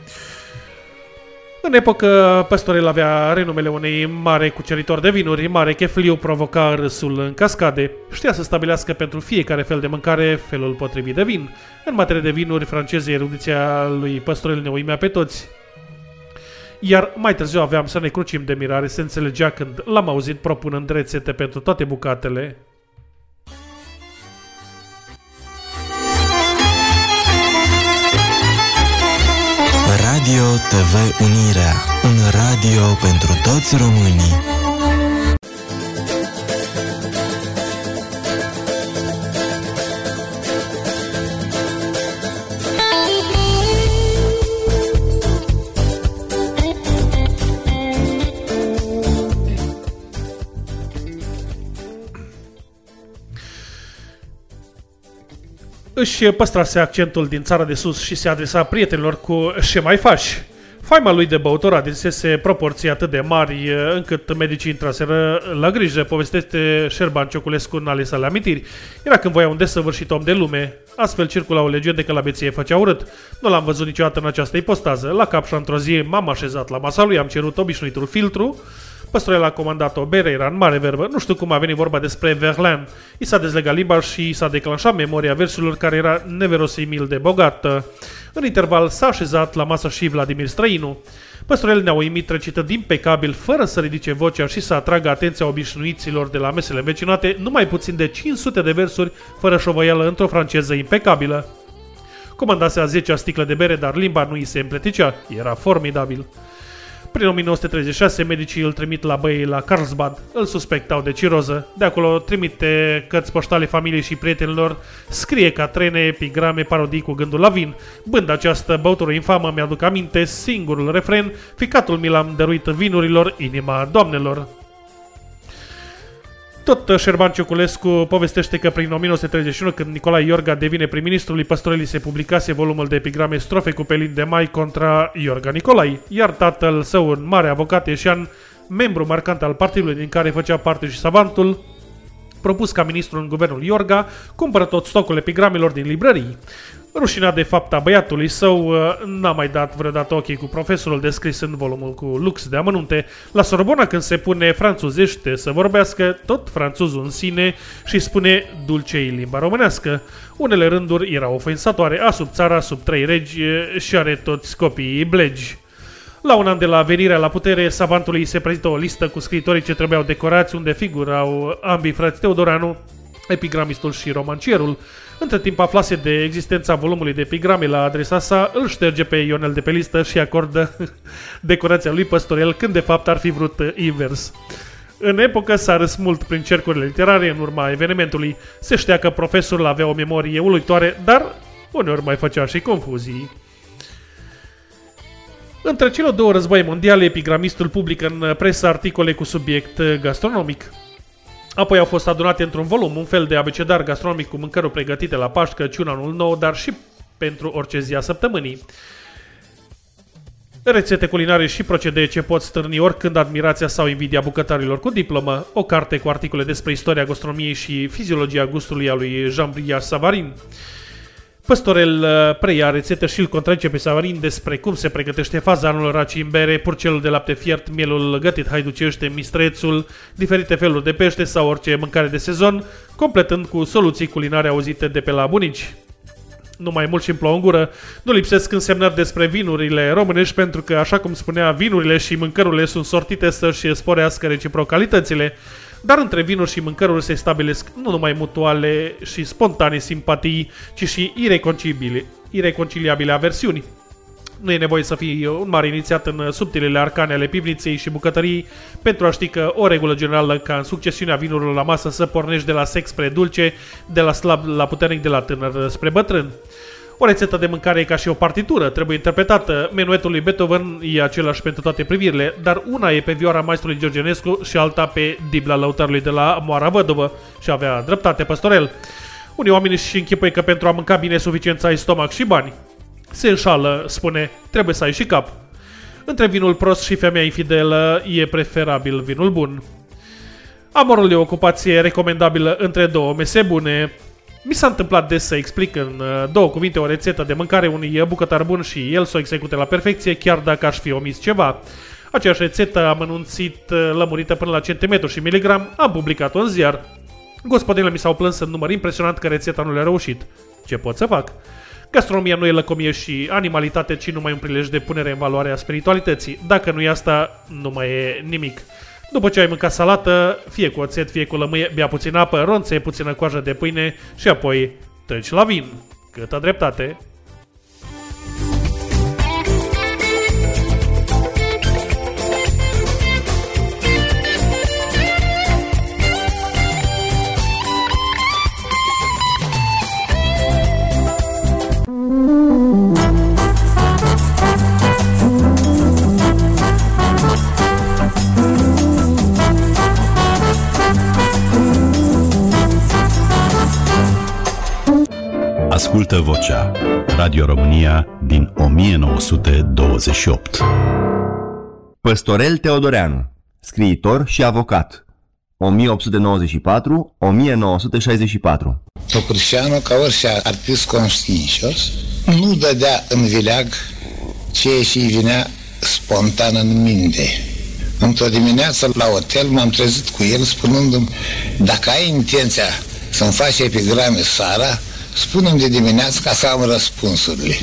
În epocă, Păstorel avea renumele unei mare cuceritor de vinuri, mare chefliu provoca râsul în cascade. Știa să stabilească pentru fiecare fel de mâncare felul potrivit de vin. În materie de vinuri franceze, erudiția lui Păstorel ne uimea pe toți. Iar mai târziu aveam să ne crucim de mirare, se înțelegea când l-am auzit propunând rețete pentru toate bucatele, Radio TV Unirea, un radio pentru toți românii. Își păstrase accentul din țara de sus și se adresa prietenilor cu ce mai faci. Faima lui de băutor adinsese proporții atât de mari încât medicii intraseră la grijă, povestește Șerban Cioculescu în ale sale amintiri. Era când voia un desăvârșit om de lume. Astfel circula o legende că la beție făcea urât. Nu l-am văzut niciodată în această ipostază. La cap și într-o zi m-am așezat la masa lui, am cerut obișnuitul filtru, Păstorel a comandat o bere, era în mare verbă, nu știu cum a venit vorba despre Verlaine. I s-a dezlegat limba și s-a declanșat memoria versurilor care era neverosimil de bogată. În interval s-a așezat la masă și Vladimir Străinu. Păstorel ne-a uimit recitând impecabil, fără să ridice vocea și să atragă atenția obișnuiților de la mesele învecinate, numai puțin de 500 de versuri, fără șovăială, într-o franceză impecabilă. Comandase a 10 sticlă de bere, dar limba nu îi se împleticea. Era formidabil. Prin 1936, medicii îl trimit la băi la Carlsbad. Îl suspectau de ciroză. De acolo trimite cărți poștale familiei și prietenilor, scrie ca trene, epigrame, parodii cu gândul la vin. Bând această băutură infamă, mi-aduc aminte singurul refren, ficatul mi l-am dăruit vinurilor, inima doamnelor. Tot Șerban Cioculescu povestește că prin 1931, când Nicolae Iorga devine prim-ministru, Păstorelii se publicase volumul de epigrame strofe cu pelin de mai contra Iorga Nicolai, iar tatăl său, un mare avocat ieșean, membru marcant al partidului din care făcea parte și savantul, propus ca ministru în guvernul Iorga, cumpără tot stocul epigramelor din librării. Rușinat de fapta băiatului său, uh, n-a mai dat vreodată ochii cu profesorul descris în volumul cu lux de amănunte. La Sorbona când se pune franțuzește să vorbească, tot franțuzul în sine și spune dulcei limba românească. Unele rânduri erau ofensatoare, a sub țara, sub trei regi și are toți copiii blegi. La un an de la venirea la putere, savantului se prezintă o listă cu scriitorii ce trebuiau decorați, unde figurau ambii frați Teodoranu, epigramistul și romancierul. Între timp aflase de existența volumului de epigrame la adresa sa, îl șterge pe Ionel de pe listă și acordă decorația lui Păstorel, când de fapt ar fi vrut invers. În epocă s-a râs mult prin cercurile literare în urma evenimentului. Se știa că profesorul avea o memorie uluitoare, dar uneori mai făcea și confuzii. Între cele două războaie mondiale, epigramistul publică în presă articole cu subiect gastronomic. Apoi au fost adunate într-un volum un fel de abecedar gastronomic cu mâncăruri pregătite la Paști, Crăciun, Anul Nou, dar și pentru orice zi a săptămânii. Rețete culinare și procedee ce pot stârni oricând admirația sau invidia bucătarilor cu diplomă, o carte cu articole despre istoria gastronomiei și fiziologia gustului a lui Jean-Briac Savarin, Păstorel uh, preia rețetă și îl contrace pe Savarin despre cum se pregătește fazanul, racii în bere, purcelul de lapte fiert, mielul gătit haiducește, mistrețul, diferite feluri de pește sau orice mâncare de sezon, completând cu soluții culinare auzite de pe la bunici. Nu mai mult și îmi în gură, nu lipsesc însemnări despre vinurile românești pentru că, așa cum spunea, vinurile și mâncărurile sunt sortite să-și sporească reciprocalitățile. Dar între vinuri și mâncăruri se stabilesc nu numai mutuale și spontane simpatii, ci și ireconciliabile, ireconciliabile aversiuni. Nu e nevoie să fii un mare inițiat în subtilele arcane ale pivniței și bucătării pentru a ști că o regulă generală ca în succesiunea vinurilor la masă să pornești de la sex spre dulce, de la slab la puternic, de la tânăr spre bătrân. O rețetă de mâncare e ca și o partitură, trebuie interpretată. Menuetul lui Beethoven e același pentru toate privirile, dar una e pe vioara maestrului Georgenescu și alta pe dibla lăutarului de la Moara Văduvă. Și avea dreptate păstorel. Unii oameni și închipuie că pentru a mânca bine suficient să ai stomac și bani. Se înșală, spune, trebuie să ai și cap. Între vinul prost și femeia infidelă e preferabil vinul bun. Amorul e o ocupație recomendabilă între două mese bune. Mi s-a întâmplat des să explic în uh, două cuvinte o rețetă de mâncare unui bucătar bun și el să o execute la perfecție, chiar dacă aș fi omis ceva. Aceeași rețetă am anunțit uh, lămurită până la centimetru și miligram, am publicat-o în ziar. Gospodinele mi s-au plâns în număr impresionant că rețeta nu le-a reușit. Ce pot să fac? Gastronomia nu e lăcomie și animalitate, ci numai un prilej de punere în valoare a spiritualității. Dacă nu e asta, nu mai e nimic. După ce ai mâncat salată, fie cu oțet, fie cu lămâie, bea puțin apă, ronțe puțină coajă de pâine și apoi treci la vin. Câtă dreptate! Ascultă vocea Radio România din 1928. Păstorel Teodoreanu, scriitor și avocat, 1894-1964. Topârșeanu, ca orice artist conștiincios, nu dădea în vileag ceea ce îi vinea spontan în minte. Într-o dimineață la hotel m-am trezit cu el spunându-mi dacă ai intenția să-mi faci epigrame Sara, spune de dimineață ca să am răspunsurile.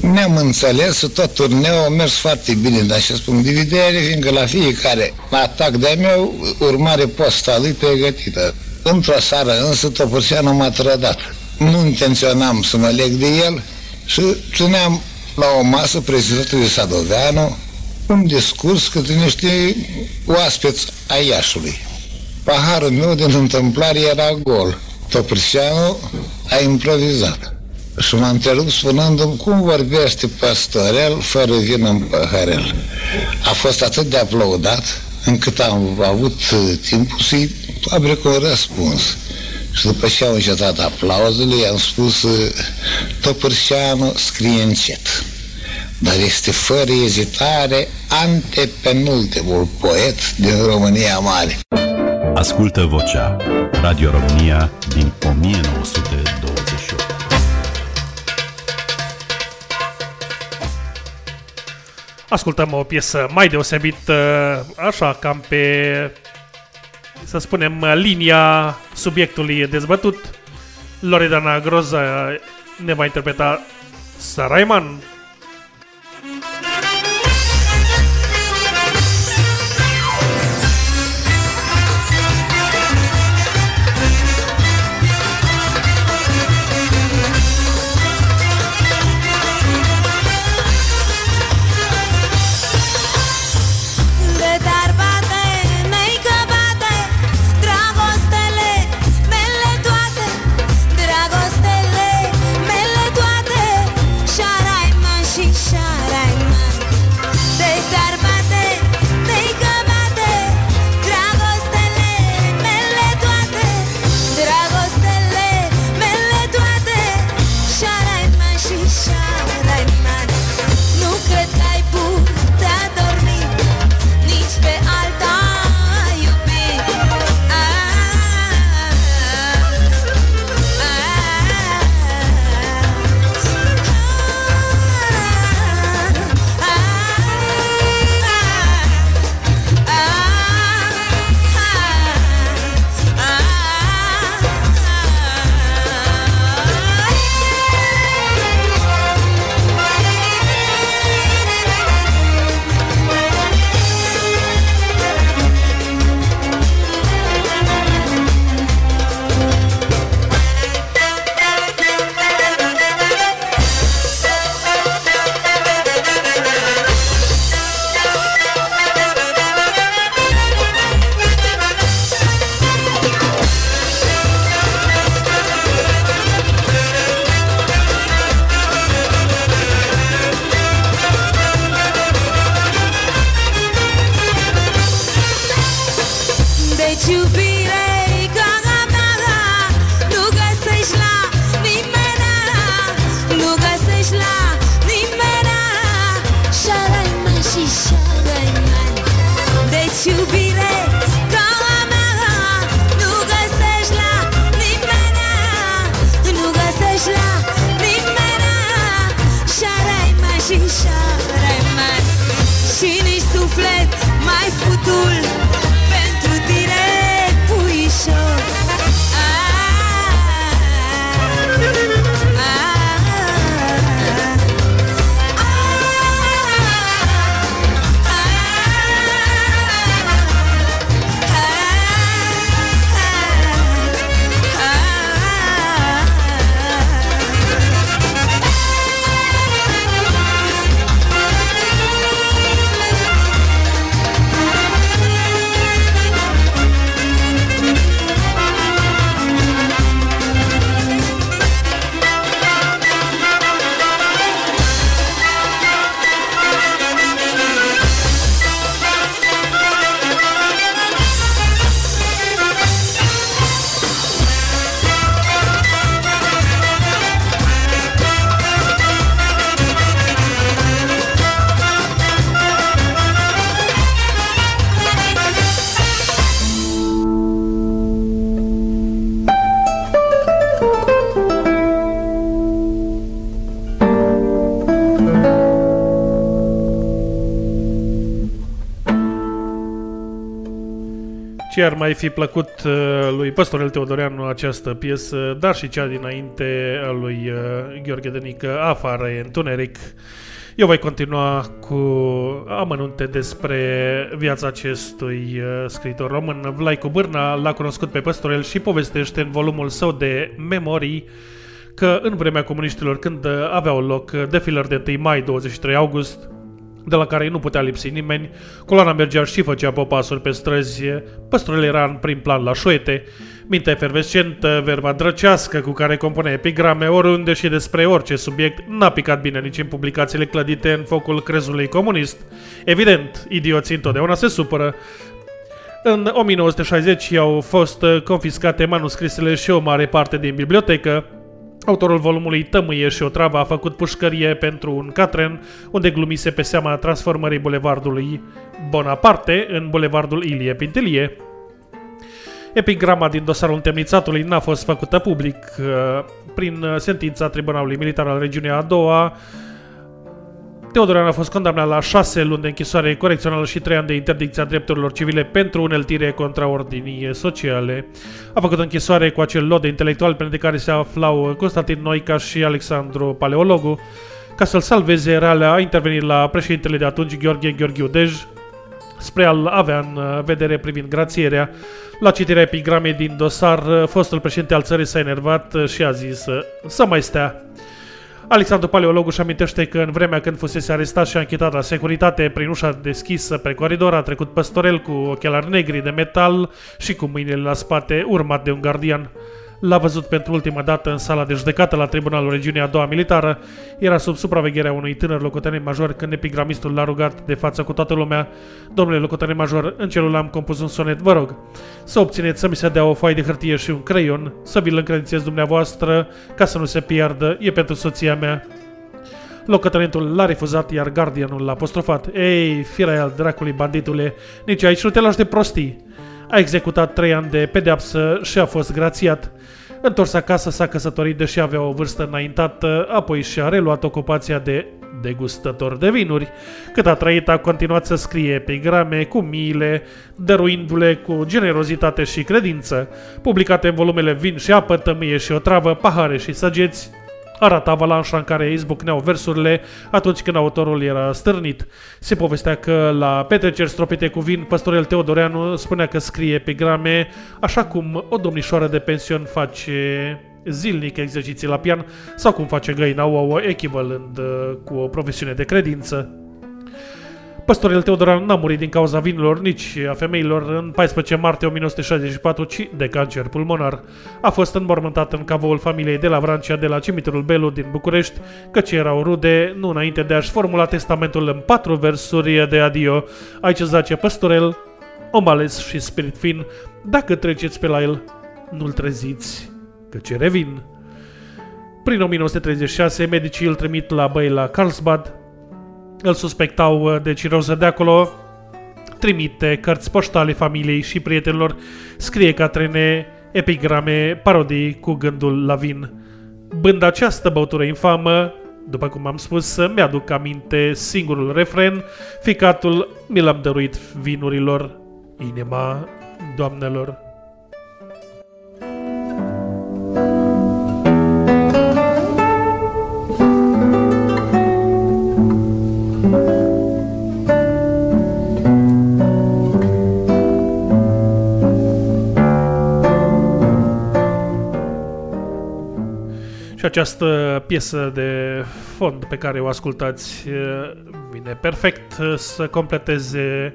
Ne-am înțeles, tot turneul a mers foarte bine în acest punct de vedere, fiindcă la fiecare atac de-a meu, urmare posta lui pregătită. Într-o seară însă Topârșeanu m-a trădat. Nu intenționam să mă leg de el și țineam la o masă prezidentul Sadoveanu un discurs către niște oaspeți a Iașului. Paharul meu din întâmplare era gol. Topârșeanu a improvizat și m-a întrerupt spunându-mi cum vorbește pastorel fără vin în paharel. A fost atât de aplaudat încât am avut timpul să-i fabric un răspuns. Și după ce au încetat aplauzele, i-am spus Topârșeanu scrie încet dar este fără ezitare antepenultimul poet din România Mare. Ascultă vocea Radio România din 1928. Ascultăm o piesă mai deosebit, așa, cam pe, să spunem, linia subiectului dezbătut. Loredana Groza ne va interpreta Saraiman, Ce ar mai fi plăcut uh, lui Păstorel Teodoreanu această piesă, dar și cea dinainte a lui uh, Gheorghe Dănică, Afară e întuneric. Eu voi continua cu amănunte despre viața acestui uh, scriitor român. Vlaicu Bârna l-a cunoscut pe Păstorel și povestește în volumul său de memorii că în vremea comuniștilor, când aveau loc defilări de 1 mai 23 august, de la care nu putea lipsi nimeni, coloana mergea și făcea popasuri pe străzi, păstrul era în prim plan la șoete, mintea efervescentă, verba drăcească cu care compune epigrame oriunde și despre orice subiect, n-a picat bine nici în publicațiile clădite în focul crezului comunist. Evident, idioții întotdeauna se supără, în 1960 i-au fost confiscate manuscrisele și o mare parte din bibliotecă, Autorul volumului Tămâie și o travă a făcut pușcărie pentru un catren, unde glumise pe seama transformării bulevardului Bonaparte în bulevardul Ilie Pintilie. Epigrama din dosarul întemnițatului n-a fost făcută public uh, prin sentința Tribunalului Militar al Regiunii a doua, Teodoran a fost condamnat la șase luni de închisoare corecțională și trei ani de interdicție a drepturilor civile pentru uneltire contra ordinii sociale. A făcut închisoare cu acel lot de intelectuali printre care se aflau Constantin Noica și Alexandru Paleologu. Ca să-l salveze, Realea a intervenit la președintele de atunci, Gheorghe Gheorghiu Dej, spre a avea în vedere privind grațierea. La citirea epigramei din dosar, fostul președinte al țării s-a enervat și a zis să mai stea. Alexandru Paleologu își amintește că în vremea când fusese arestat și anchetat la securitate prin ușa deschisă pe coridor a trecut păstorel cu ochelari negri de metal și cu mâinile la spate, urmat de un gardian. L-a văzut pentru ultima dată în sala de judecată la Tribunalul Regiunii a doua militară. Era sub supravegherea unui tânăr locotenent major când epigramistul l-a rugat de față cu toată lumea Domnule locotenent major, în celul am compus un sonet, vă rog, să obțineți să mi se dea o foaie de hârtie și un creion, să vi-l încredințez dumneavoastră, ca să nu se piardă, e pentru soția mea. Locotenentul l-a refuzat, iar gardianul l-a apostrofat. Ei, firea al dracului, banditule, nici aici nu te lași de prostii. A executat trei ani de pedeapsă și a fost grațiat. Întors acasă s-a căsătorit deși avea o vârstă înaintată, apoi și-a reluat ocupația de degustător de vinuri. Cât a trăit a continuat să scrie epigrame cu miile, dăruindu-le cu generozitate și credință, publicate în volumele Vin și apă, tămâie și o travă, pahare și săgeți, arată avalanșa în care izbucneau versurile atunci când autorul era stârnit. Se povestea că la petreceri stropite cu vin, păstorel Teodoreanu spunea că scrie epigrame așa cum o domnișoară de pension face zilnic exerciții la pian sau cum face găina ouă echivalând uh, cu o profesiune de credință. Păstorel Teodoran n-a murit din cauza vinilor, nici a femeilor în 14 martie 1964, ci de cancer pulmonar. A fost înmormântat în cavoul familiei de la Vrancea de la cimitirul Belu din București, căci erau rude, nu înainte de a-și formula testamentul în patru versuri de adio. Aici zace Păstorel, om ales și spirit fin, dacă treceți pe la el, nu-l treziți, căci revin. Prin 1936, medicii îl trimit la băi la Carlsbad, îl suspectau uh, de ciroză de acolo, trimite cărți poștale familiei și prietenilor, scrie Catrine epigrame, parodii cu gândul la vin. Bând această băutură infamă, după cum am spus, mi-aduc aminte singurul refren, ficatul mi l-am dăruit vinurilor, inima doamnelor. Această piesă de fond pe care o ascultați vine perfect să completeze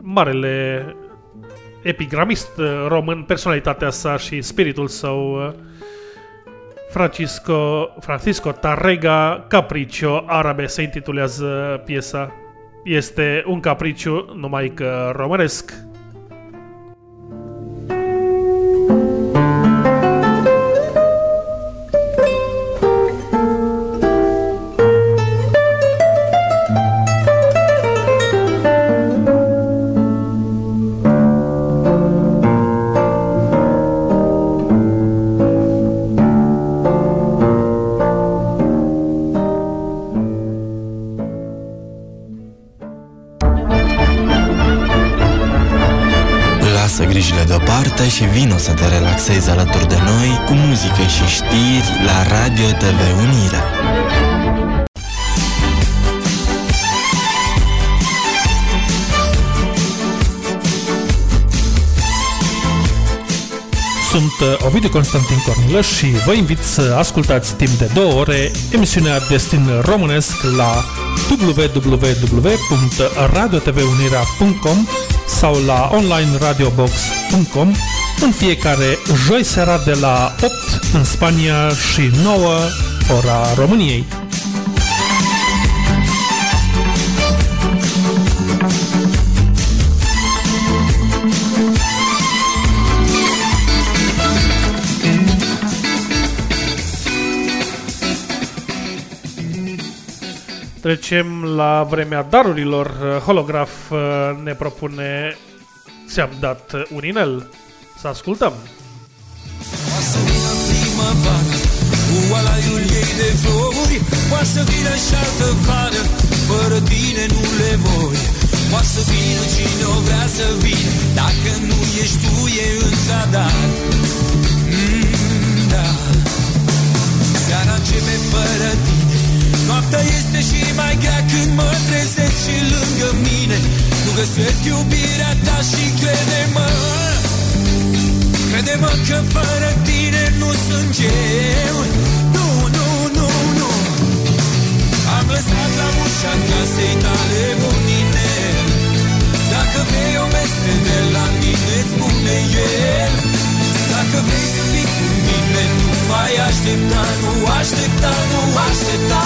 marele epigramist român, personalitatea sa și spiritul său, Francisco, Francisco Tarrega, Capriccio Arabe se intitulează piesa. Este un capriciu numai că românesc. De-o parte și vino să te relaxezi alături de noi cu muzică și știri la Radio TV Unirea. Sunt uh, Ovidiu Constantin Cornilăș și vă invit să ascultați timp de două ore emisiunea Destin Românesc la www.radiotvunirea.com sau la onlineradiobox.com în fiecare joi seara de la 8 în Spania și 9 ora României. Trecem la vremea darurilor. Holograf uh, ne propune Ți-am dat un inel. Să ascultăm. O să vină primăvara Cu alaiul ei de flori O să vină și altă vară Fără tine nu le voi. O să vină cine o vrea să vină Dacă nu ești tu e în zadar. Mm, Da. Seara începe fără tine Noaptea este și mai grea când mă trezesc și lângă mine. Nu găsesc iubirea ta și crede-mă Crede-mă că fără tine nu sunt eu. Nu, nu, nu, nu. Am lăsat la ușa casei tale un inel Dacă vrei o mestre de la mine îți spune el. Dacă vrei să fii cu mine nu mai aștepta Nu aștepta, nu aștepta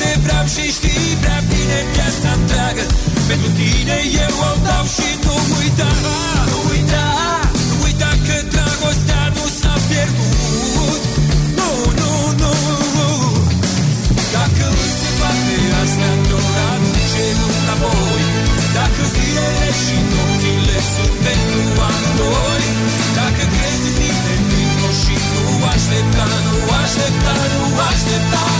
te vreau și știi prea bine viața întreagă. Pentru tine eu o dau și nu uita Nu uita, nu uita că dragostea nu s-a pierdut. Nu, nu, nu. Dacă îți se poate astea doar aduce înapoi? Dacă zilele și nopțile sunt pentru amândoi Dacă crezi în mine, vino și nu aștepta, nu aștepta, nu aștepta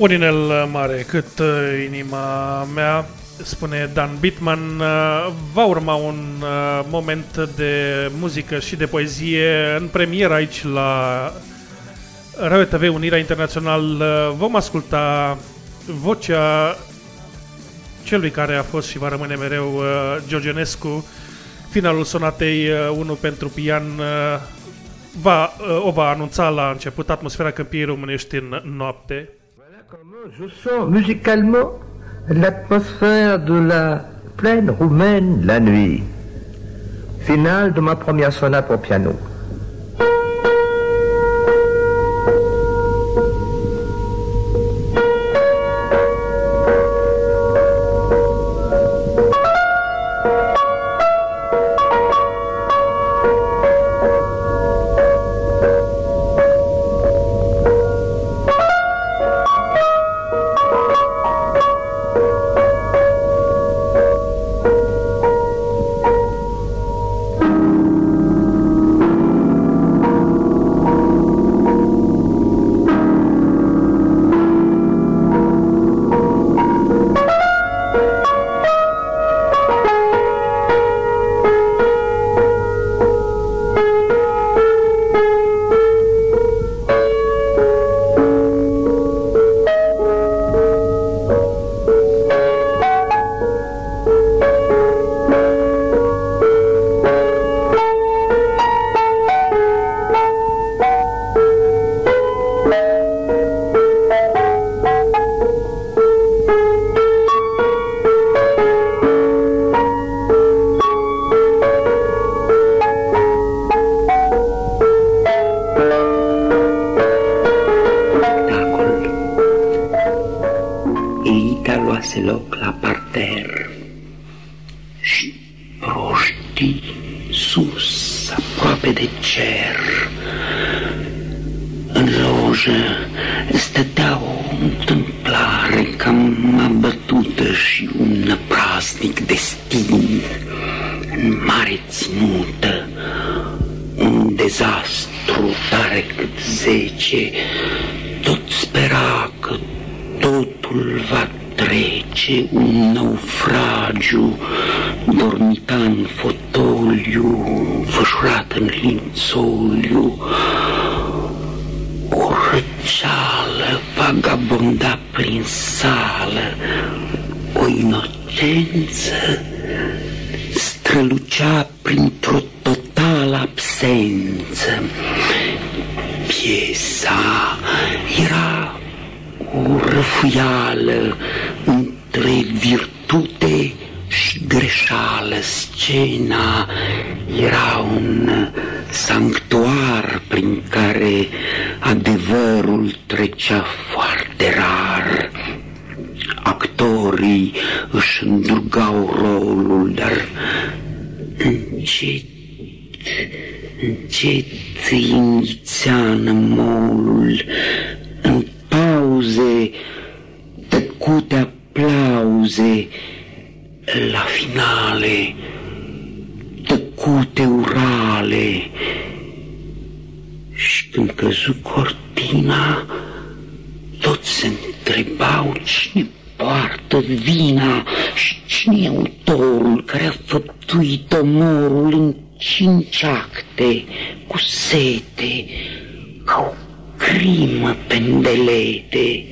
Un inel mare cât uh, inima mea, spune Dan Bitman, uh, va urma un uh, moment de muzică și de poezie în premieră aici la Radio TV Unirea Internațional. Uh, Vom asculta vocea celui care a fost și va rămâne mereu uh, Georgenescu, finalul sonatei 1 pentru pian uh, va, uh, o va anunța la început atmosfera câmpiei românești în noapte. Je sens musicalement l'atmosphère de la plaine roumaine la nuit. Finale de ma première sonate pour piano. Mare ținută, un dezastru tare cât zece, tot spera că totul va trece, un naufragiu, dormita în fotoliu, fășurat în lințoliu, o răceală vagabonda prin sală, o inocență strălucea printr-o totală absență. Piesa era o răfuială între virtute și greșeală. Scena era un sanctuar prin care adevărul trecea foarte rar. Actorii își îndrugau rolul, dar încet, încet îi înghițea nămolul în pauze, tăcute aplauze, la finale, tăcute urale. Și când căzu cortina, toți se întrebau cine poartă vina și cine e autorul care a făptuit omorul în cinci acte, cu sete, ca o crimă pendelete.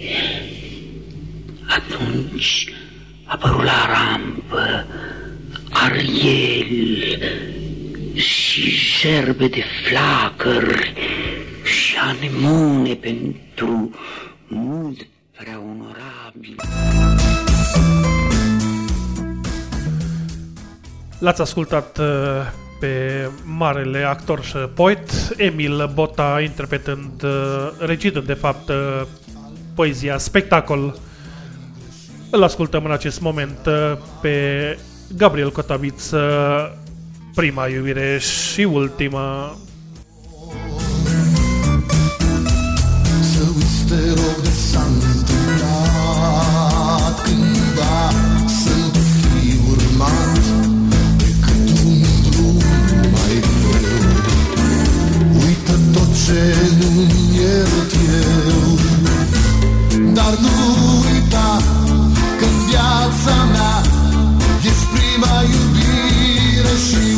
Atunci apărut la rampă Ariel și gerbe de flacări și anemone pentru mult prea onorabil. L-ați ascultat uh, pe marele actor și poet Emil Bota interpretând, uh, recitând de fapt uh, poezia Spectacol. Îl ascultăm în acest moment uh, pe Gabriel Cotabiț, uh, prima iubire și ultima. Să uiți, te rog, ce nu pierd eu Dar nu uita că viața mea Ești prima iubire și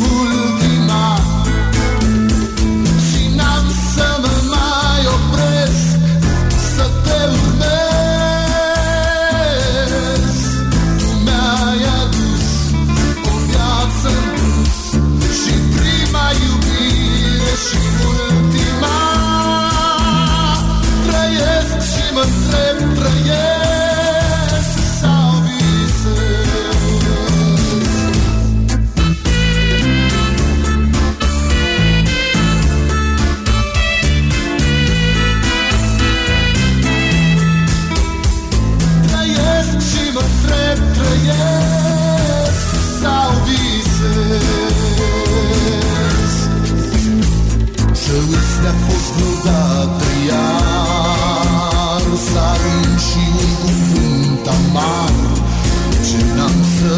ciudad iar Sare și un cuvânt Ce n-am să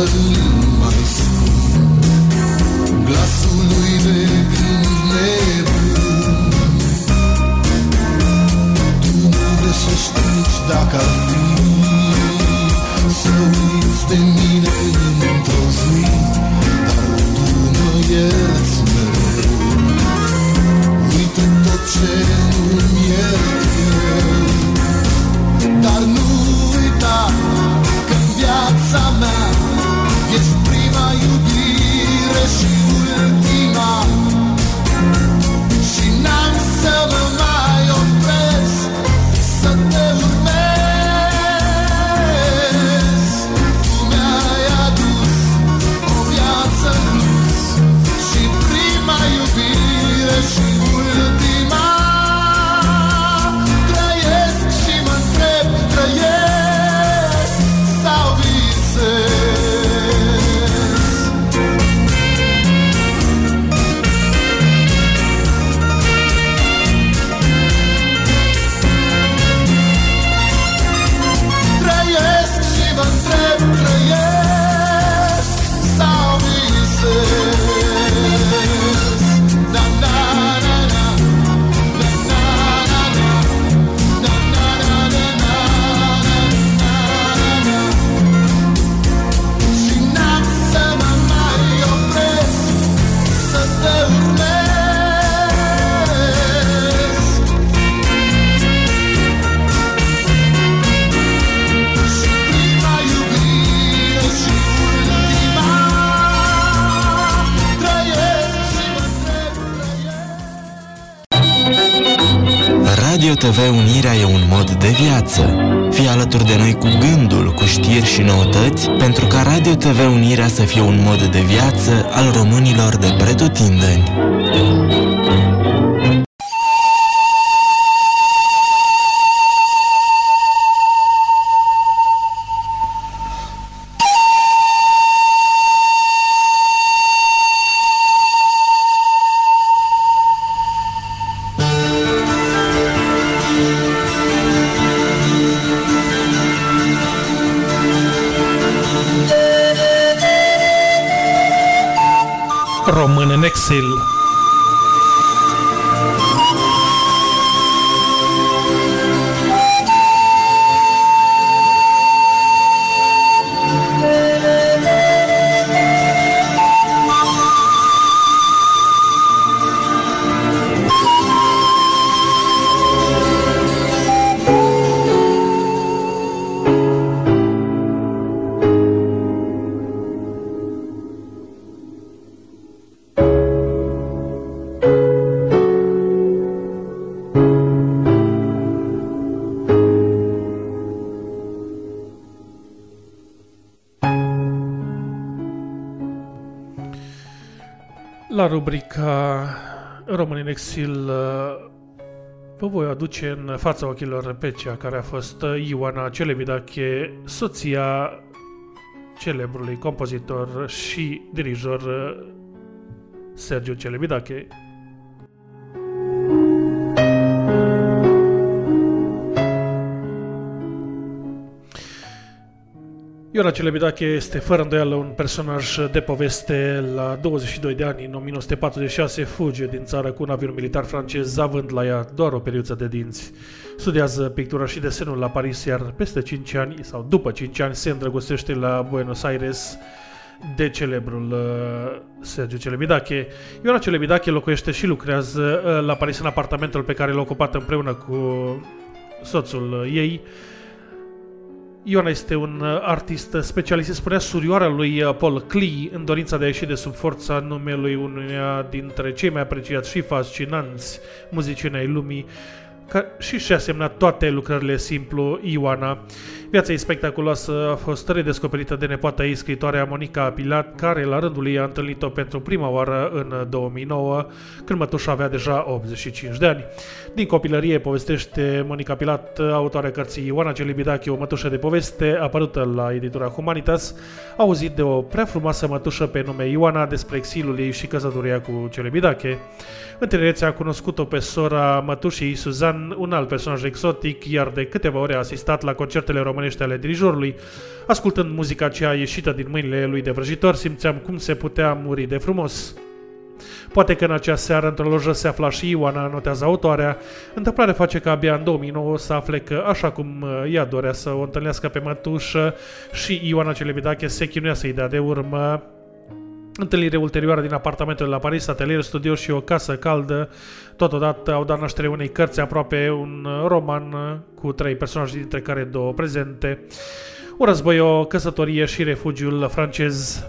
rubrica Român în exil uh, vă voi aduce în fața ochilor pe cea care a fost uh, Ioana Celebidache, soția celebrului compozitor și dirijor uh, Sergiu Celebidache. Ioana Celebidache este fără îndoială un personaj de poveste. La 22 de ani, în 1946, fuge din țară cu un avion militar francez, având la ea doar o periuță de dinți. Studiază pictura și desenul la Paris, iar peste 5 ani, sau după 5 ani, se îndrăgostește la Buenos Aires de celebrul uh, Sergiu Celebidache. Ioana Celebidache locuiește și lucrează uh, la Paris în apartamentul pe care l-a ocupat împreună cu soțul uh, ei. Ioana este un uh, artist specialist, se spunea surioara lui uh, Paul Klee în dorința de a ieși de sub forța numelui unuia dintre cei mai apreciați și fascinanți muzicieni ai lumii, ca și și-a semnat toate lucrările simplu Ioana. Viața ei spectaculoasă a fost redescoperită de nepoata ei, scritoarea Monica Pilat, care la rândul ei a întâlnit-o pentru prima oară în 2009, când mătușa avea deja 85 de ani. Din copilărie povestește Monica Pilat, autoarea cărții Ioana Celibidache, o mătușă de poveste, apărută la editura Humanitas, a auzit de o prea frumoasă mătușă pe nume Ioana despre exilul ei și căsătoria cu Celibidache. În tinerețe a cunoscut-o pe sora mătușii Suzan, un alt personaj exotic, iar de câteva ore a asistat la concertele românești ale dirijorului. Ascultând muzica aceea ieșită din mâinile lui de vrăjitor, simțeam cum se putea muri de frumos. Poate că în acea seară într-o lojă se afla și Ioana, notează autoarea. Întâmplare face că abia în 2009 să afle că, așa cum uh, ea dorea să o întâlnească pe mătușă, și Ioana Celebidache se chinuia să-i dea de urmă Întâlnire ulterioară din apartamentele la Paris, atelier, studio și o casă caldă. Totodată au dat naștere unei cărți aproape un roman cu trei personaje, dintre care două prezente. Un război, o căsătorie și refugiul francez.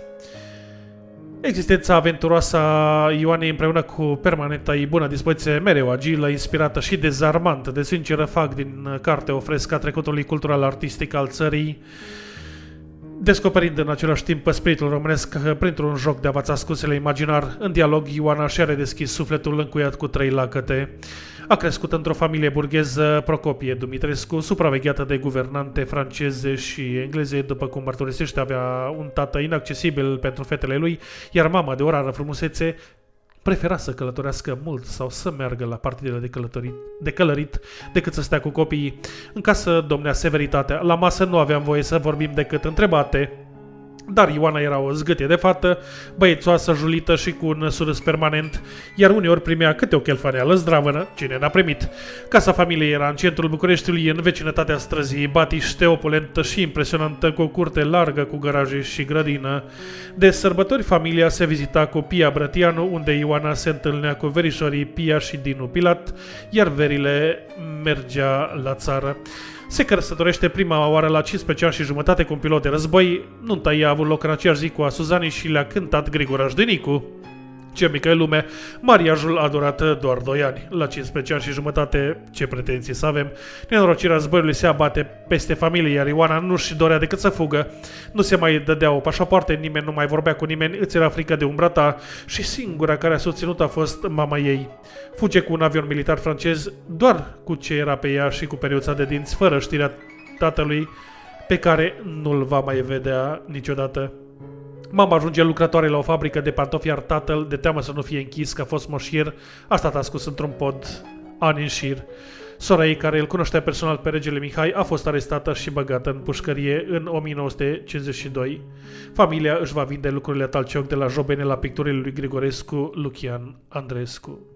Existența aventuroasă a Ioanei împreună cu permanenta ei bună dispoziție mereu agilă, inspirată și dezarmantă de sinceră fac din carte o frescă a trecutului cultural-artistic al țării descoperind în același timp spiritul românesc printr-un joc de avați ascunsele imaginar. În dialog, Ioana și-a redeschis sufletul încuiat cu trei lacăte. A crescut într-o familie burgheză Procopie Dumitrescu, supravegheată de guvernante franceze și engleze, după cum mărturisește, avea un tată inaccesibil pentru fetele lui, iar mama de o rară frumusețe prefera să călătorească mult sau să meargă la partidele de, călătorit, de călărit decât să stea cu copiii. În casă domnea severitatea. La masă nu aveam voie să vorbim decât întrebate. Dar Ioana era o zgâtie de fată, băiețoasă, julită și cu un surâs permanent, iar uneori primea câte o chelfaneală zdravănă, cine n-a primit. Casa familiei era în centrul Bucureștiului, în vecinătatea străzii, batiște opulentă și impresionantă, cu o curte largă cu garaje și grădină. De sărbători, familia se vizita cu Pia Brătianu, unde Ioana se întâlnea cu verișorii Pia și Dinu Pilat, iar verile mergea la țară. Se căsătorește prima oară la 15 ani și jumătate cu un pilot de război. Nunta ei a avut loc în aceeași zi cu a Suzanii și le-a cântat Grigor Ajdenicu. Ce mică e lume, mariajul a durat doar 2 ani. La 15 ani și jumătate, ce pretenții să avem? Nenorocirea războiului se abate peste familie, iar Ioana nu și dorea decât să fugă. Nu se mai dădea o pașapoarte, nimeni nu mai vorbea cu nimeni, îți era frică de umbra ta și singura care a susținut a fost mama ei. Fuge cu un avion militar francez doar cu ce era pe ea și cu periuța de dinți, fără știrea tatălui, pe care nu-l va mai vedea niciodată. Mama ajunge lucrătoare la o fabrică de pantofi, iar tatăl, de teamă să nu fie închis că a fost moșier, a stat ascuns într-un pod ani în șir. Sora ei, care îl cunoștea personal pe regele Mihai, a fost arestată și băgată în pușcărie în 1952. Familia își va vinde lucrurile talcioc de la jobene la picturile lui Grigorescu Lucian Andrescu.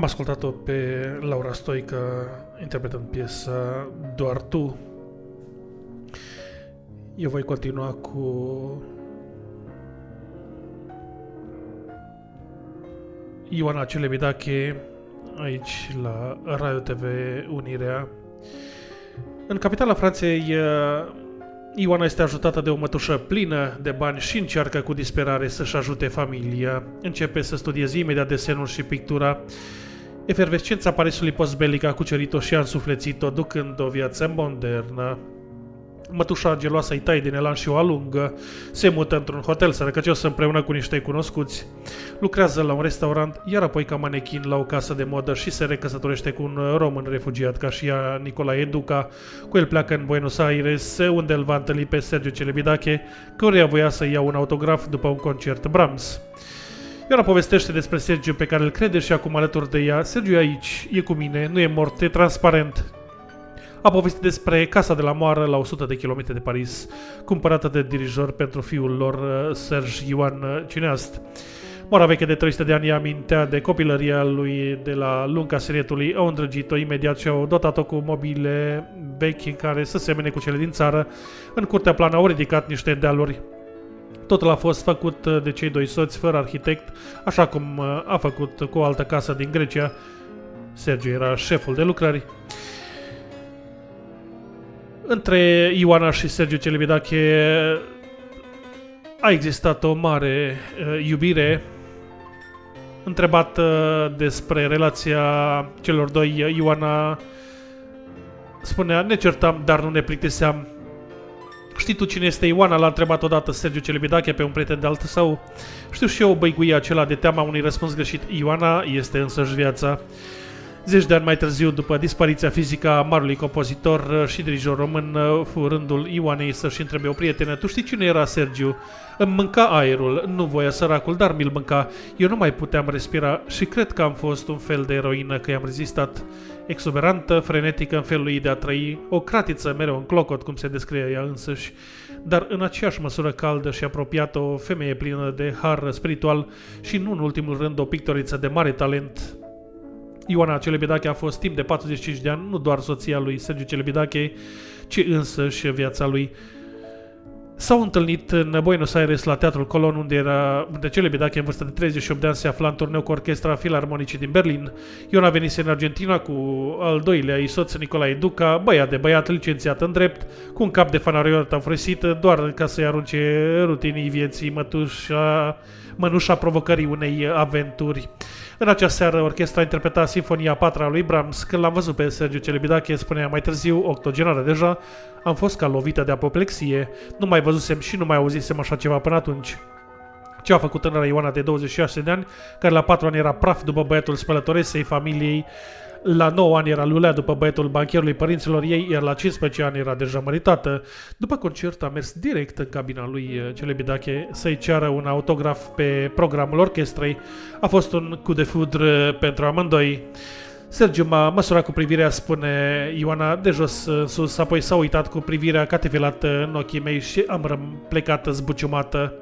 Am ascultat-o pe Laura Stoică interpretând piesa Doar Tu. Eu voi continua cu Ioana Celebidache aici la Radio TV Unirea. În capitala Franței, uh, Ioana este ajutată de o mătușă plină de bani și încearcă cu disperare să-și ajute familia. Începe să studieze imediat desenul și pictura. Efervescența Parisului postbelic a cucerit-o și a însuflețit-o, ducând o viață modernă. Mătușa geloasă îi taie din elan și o alungă. Se mută într-un hotel sărăcăcios împreună cu niște cunoscuți. Lucrează la un restaurant, iar apoi ca manechin la o casă de modă și se recăsătorește cu un român refugiat ca și ea, Nicolae Duca. Cu el pleacă în Buenos Aires, unde îl va întâlni pe Sergio Celebidache, căruia voia să ia un autograf după un concert Brahms. Ioana povestește despre Sergiu pe care îl crede și acum alături de ea. Sergiu e aici, e cu mine, nu e mort, e transparent a povestit despre casa de la moară la 100 de kilometri de Paris, cumpărată de dirijor pentru fiul lor, uh, Serge Ioan uh, Cineast. Moara veche de 300 de ani amintea de copilăria lui de la lunga serietului, au îndrăgit-o imediat și au dotat-o cu mobile vechi care să semene cu cele din țară. În curtea plană au ridicat niște dealuri Totul a fost făcut uh, de cei doi soți fără arhitect, așa cum a făcut cu o altă casă din Grecia. Sergiu era șeful de lucrări. Între Ioana și Sergiu Celibidache a existat o mare uh, iubire. Întrebat uh, despre relația celor doi, Ioana spunea, ne certam, dar nu ne plictiseam. Știi tu cine este Ioana? L-a întrebat odată Sergiu Celibidache pe un prieten de altă sau? Știu și eu băiguia acela de teama unui răspuns greșit. Ioana este însăși viața. Zeci de ani mai târziu, după dispariția fizică a marului compozitor uh, și dirijor român, uh, fu rândul Ioanei să-și întrebe o prietenă, tu știi cine era Sergiu? Îmi mânca aerul, nu voia săracul, dar mi-l mânca. Eu nu mai puteam respira și cred că am fost un fel de eroină că i-am rezistat. Exuberantă, frenetică în felul ei de a trăi, o cratiță mereu în clocot, cum se descrie ea însăși, dar în aceeași măsură caldă și apropiată o femeie plină de har spiritual și nu în ultimul rând o pictoriță de mare talent, Ioana Celebidache a fost timp de 45 de ani nu doar soția lui Sergiu Celebidache, ci însă și viața lui. S-au întâlnit în Buenos Aires la Teatrul Colon, unde era unde Celebidache în vârstă de 38 de ani se afla în turneu cu orchestra filarmonicii din Berlin. Iona venise în Argentina cu al doilea ei soț Nicolae Duca, băiat de băiat licențiat în drept, cu un cap de fanariot înfrăsit doar ca să-i arunce rutinii vieții mătușa, mănușa provocării unei aventuri. În acea seară, orchestra interpreta Sinfonia 4 a lui Brahms. Când l-am văzut pe Sergiu Celibidache, spunea mai târziu, octogenară deja, am fost ca lovită de apoplexie. Nu mai văzusem și nu mai auzisem așa ceva până atunci. Ce a făcut tânăra Ioana de 26 de ani, care la 4 ani era praf după băiatul spălătoresei familiei, la 9 ani era Lulea după băietul bancherului părinților ei, iar la 15 ani era deja măritată. După concert a mers direct în cabina lui uh, Celebidache să-i ceară un autograf pe programul orchestrei. A fost un coup de foudre pentru amândoi. Sergiu m-a măsurat cu privirea, spune Ioana, de jos în sus, apoi s-a uitat cu privirea catevilată în ochii mei și am plecat zbuciumată.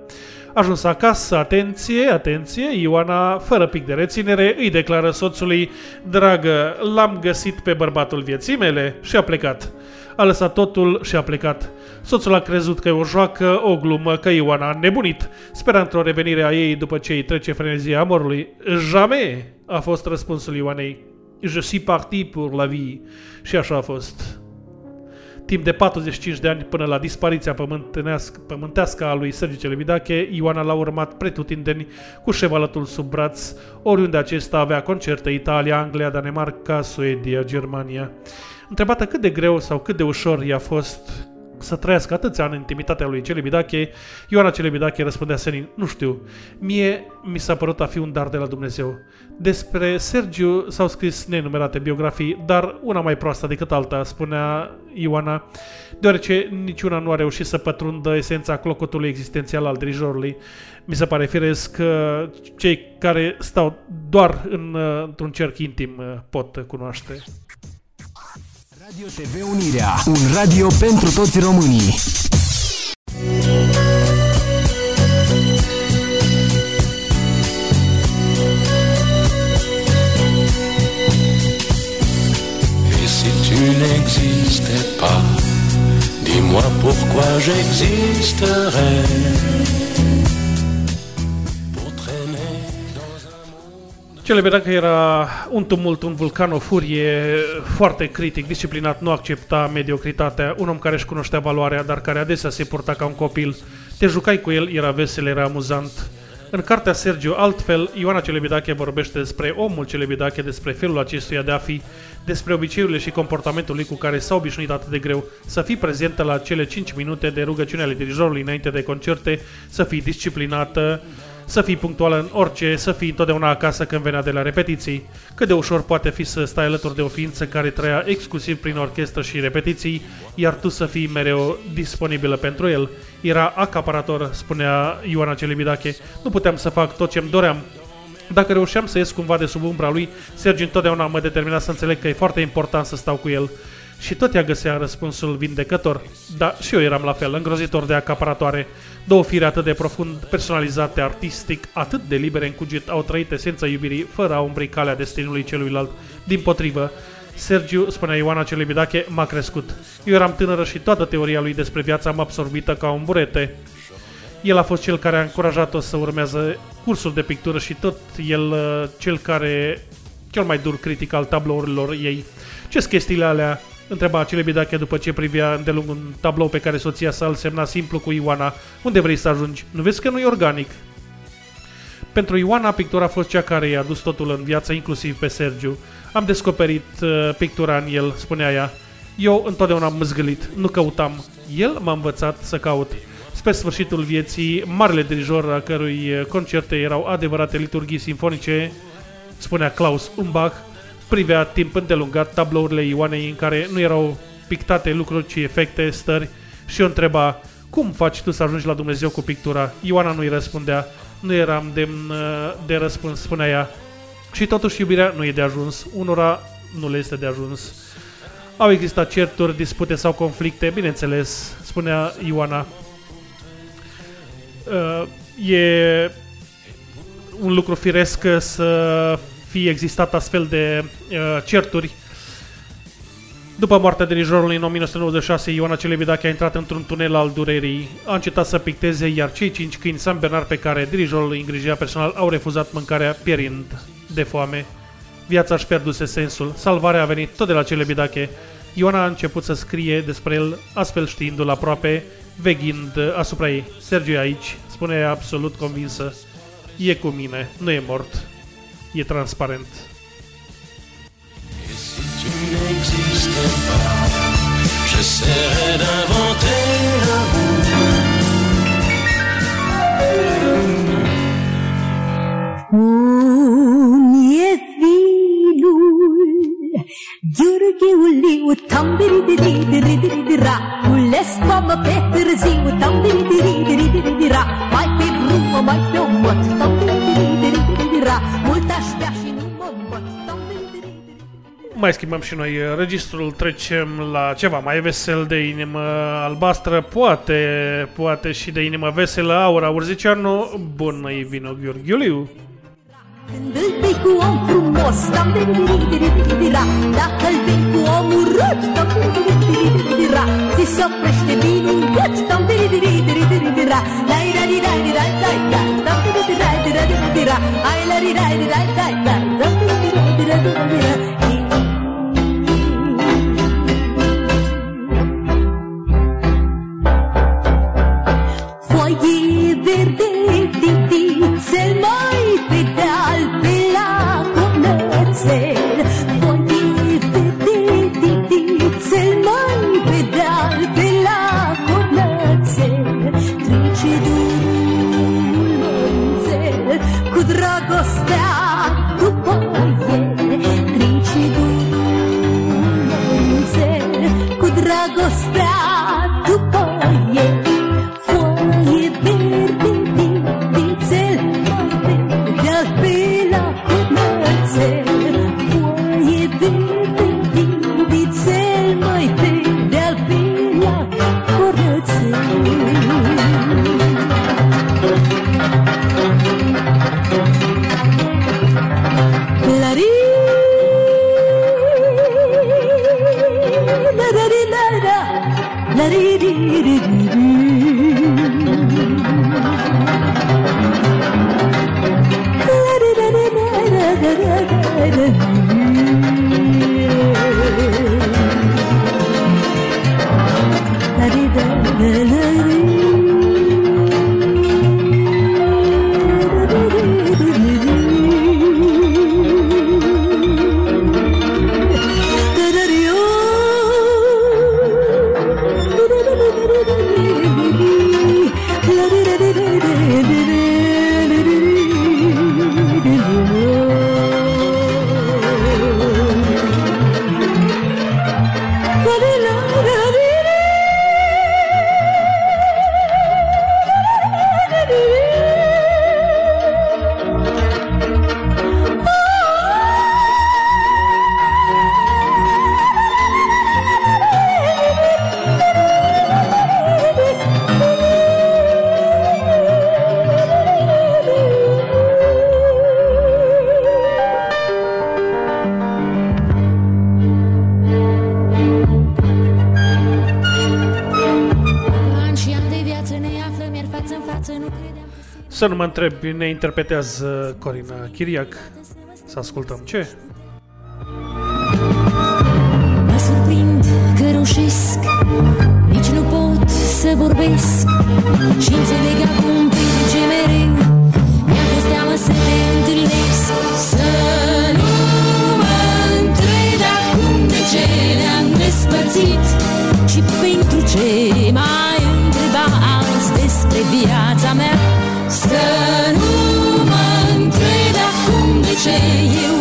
Ajuns acasă, atenție, atenție, Ioana, fără pic de reținere, îi declară soțului, Dragă, l-am găsit pe bărbatul vieții mele și a plecat. A lăsat totul și a plecat. Soțul a crezut că e o joacă, o glumă, că Ioana a nebunit, speră într-o revenire a ei după ce îi trece frenezia amorului. Jamais, a fost răspunsul Ioanei. Je suis parti pour la vie. Și așa a fost. Timp de 45 de ani până la dispariția pământească a lui Sergiu Celebidache, Ioana l-a urmat pretutindeni cu șevalătul sub braț, oriunde acesta avea concerte Italia, Anglia, Danemarca, Suedia, Germania. Întrebată cât de greu sau cât de ușor i-a fost să trăiască atâția ani în intimitatea lui Celebidache, Ioana Celebidache răspundea senin, nu știu, mie mi s-a părut a fi un dar de la Dumnezeu. Despre Sergiu s-au scris nenumerate biografii, dar una mai proastă decât alta, spunea Ioana, deoarece niciuna nu a reușit să pătrundă esența clocotului existențial al dirijorului. Mi se pare firesc că cei care stau doar în, într-un cerc intim pot cunoaște. Radio TV Unirea, un radio pentru toți românii. Et si tu n'existais pas, dis-moi pourquoi j'existerais. Celebra că era un tumult, un vulcan, o furie, foarte critic, disciplinat, nu accepta mediocritatea, un om care își cunoștea valoarea, dar care adesea se purta ca un copil. Te jucai cu el, era vesel, era amuzant. În cartea Sergiu Altfel, Ioana Celebidache vorbește despre omul Celebidache, despre felul acestuia de a fi, despre obiceiurile și comportamentul lui cu care s-a obișnuit atât de greu, să fii prezentă la cele 5 minute de rugăciune ale dirijorului înainte de concerte, să fii disciplinată, să fii punctuală în orice, să fii întotdeauna acasă când venea de la repetiții. Cât de ușor poate fi să stai alături de o ființă care trăia exclusiv prin orchestră și repetiții, iar tu să fii mereu disponibilă pentru el. Era acaparator, spunea Ioana Celibidache. Nu puteam să fac tot ce-mi doream. Dacă reușeam să ies cumva de sub umbra lui, Sergiu întotdeauna mă determina să înțeleg că e foarte important să stau cu el. Și tot ea găsea răspunsul vindecător. Da, și eu eram la fel, îngrozitor de acaparatoare. Două fire atât de profund personalizate artistic, atât de libere în cuget, au trăit esența iubirii, fără a umbri calea destinului celuilalt. Din potrivă, Sergiu, spunea Ioana Celebidache, m-a crescut. Eu eram tânără și toată teoria lui despre viața m-a absorbită ca un burete. El a fost cel care a încurajat-o să urmează cursul de pictură și tot el uh, cel care, cel mai dur critic al tablourilor ei. ce chestiile alea? Întreba Celebidache după ce privea îndelung un tablou pe care soția sa îl semna simplu cu Ioana. Unde vrei să ajungi? Nu vezi că nu e organic? Pentru Ioana, pictura a fost cea care i-a dus totul în viață, inclusiv pe Sergiu. Am descoperit uh, pictura în el, spunea ea. Eu întotdeauna am măzgălit, nu căutam. El m-a învățat să caut. Spre sfârșitul vieții, marele dirijor a cărui uh, concerte erau adevărate liturghii sinfonice, spunea Klaus Umbach, privea timp îndelungat tablourile Ioanei în care nu erau pictate lucruri, ci efecte, stări și o întreba cum faci tu să ajungi la Dumnezeu cu pictura? Ioana nu-i răspundea, nu eram demn uh, de răspuns, spunea ea. Și totuși iubirea nu e de ajuns, unora nu le este de ajuns. Au existat certuri, dispute sau conflicte, bineînțeles, spunea Ioana. Uh, e un lucru firesc să fie existat astfel de uh, certuri. După moartea dirijorului în 1996, Ioana Celebidache a intrat într-un tunel al durerii, a încetat să picteze, iar cei cinci câini San Bernard pe care dirijorul îi îngrijea personal au refuzat mâncarea pierind de foame. Viața își pierduse sensul, salvarea a venit tot de la Celebidache. Ioana a început să scrie despre el, astfel știindu-l aproape, veghind asupra ei. Sergiu e aici, spune ea absolut convinsă. E cu mine, nu e mort. e é transparente. E se tu n'existes de j'essaierai d'inventer l'amour. Ogni filul, giurghiuli, tambiri di di di di di ra, ules mama petrzi, tambiri di di di di di ra, mai pe rumma, mai pe umat, tambiri Mai schimbăm și noi uh, registrul, trecem la ceva mai vesel de inimă albastră, poate, poate și de inimă veselă, Aura Urzicianu, bună-i vino Gheorghiuliu. Când îl bei cu om frumos, tam diri diri diri diri dira Dacă îl bei cu om urât, tam diri diri diri diri dira Ți se oprește vinul în gât, tam diri diri diri diri dira Lai la di dai di dai dai dai, tam diri diri dai diri diri dira Ai la di dai di dai dai dai, tam diri diri diri diri dira Foaie verde, titițel, mai pe deal, Să nu mă întrebi, ne interpretează Corina Chiriac. Să ascultăm ce? Mă surprind că reușesc Nici nu pot să vorbesc Și înțeleg acum pe ce mereu Mi-a fost teamă să te întâlnesc Să nu mă întreb acum de ce ne-am despărțit Și pentru ce mai întreba azi despre viața mea Să nu mă întreb acum de ce eu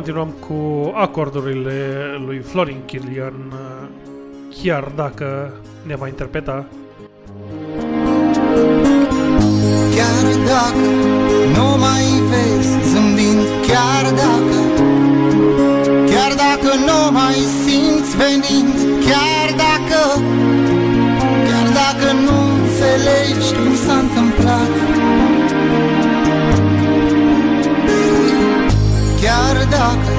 Continuăm cu acordurile lui Florin Chilian, chiar dacă ne va interpreta. Chiar dacă nu mai vezi zâmbind Chiar dacă Chiar dacă nu mai simți venind Chiar dacă Chiar dacă nu înțelegi cum s-a întâmplat Chiar dacă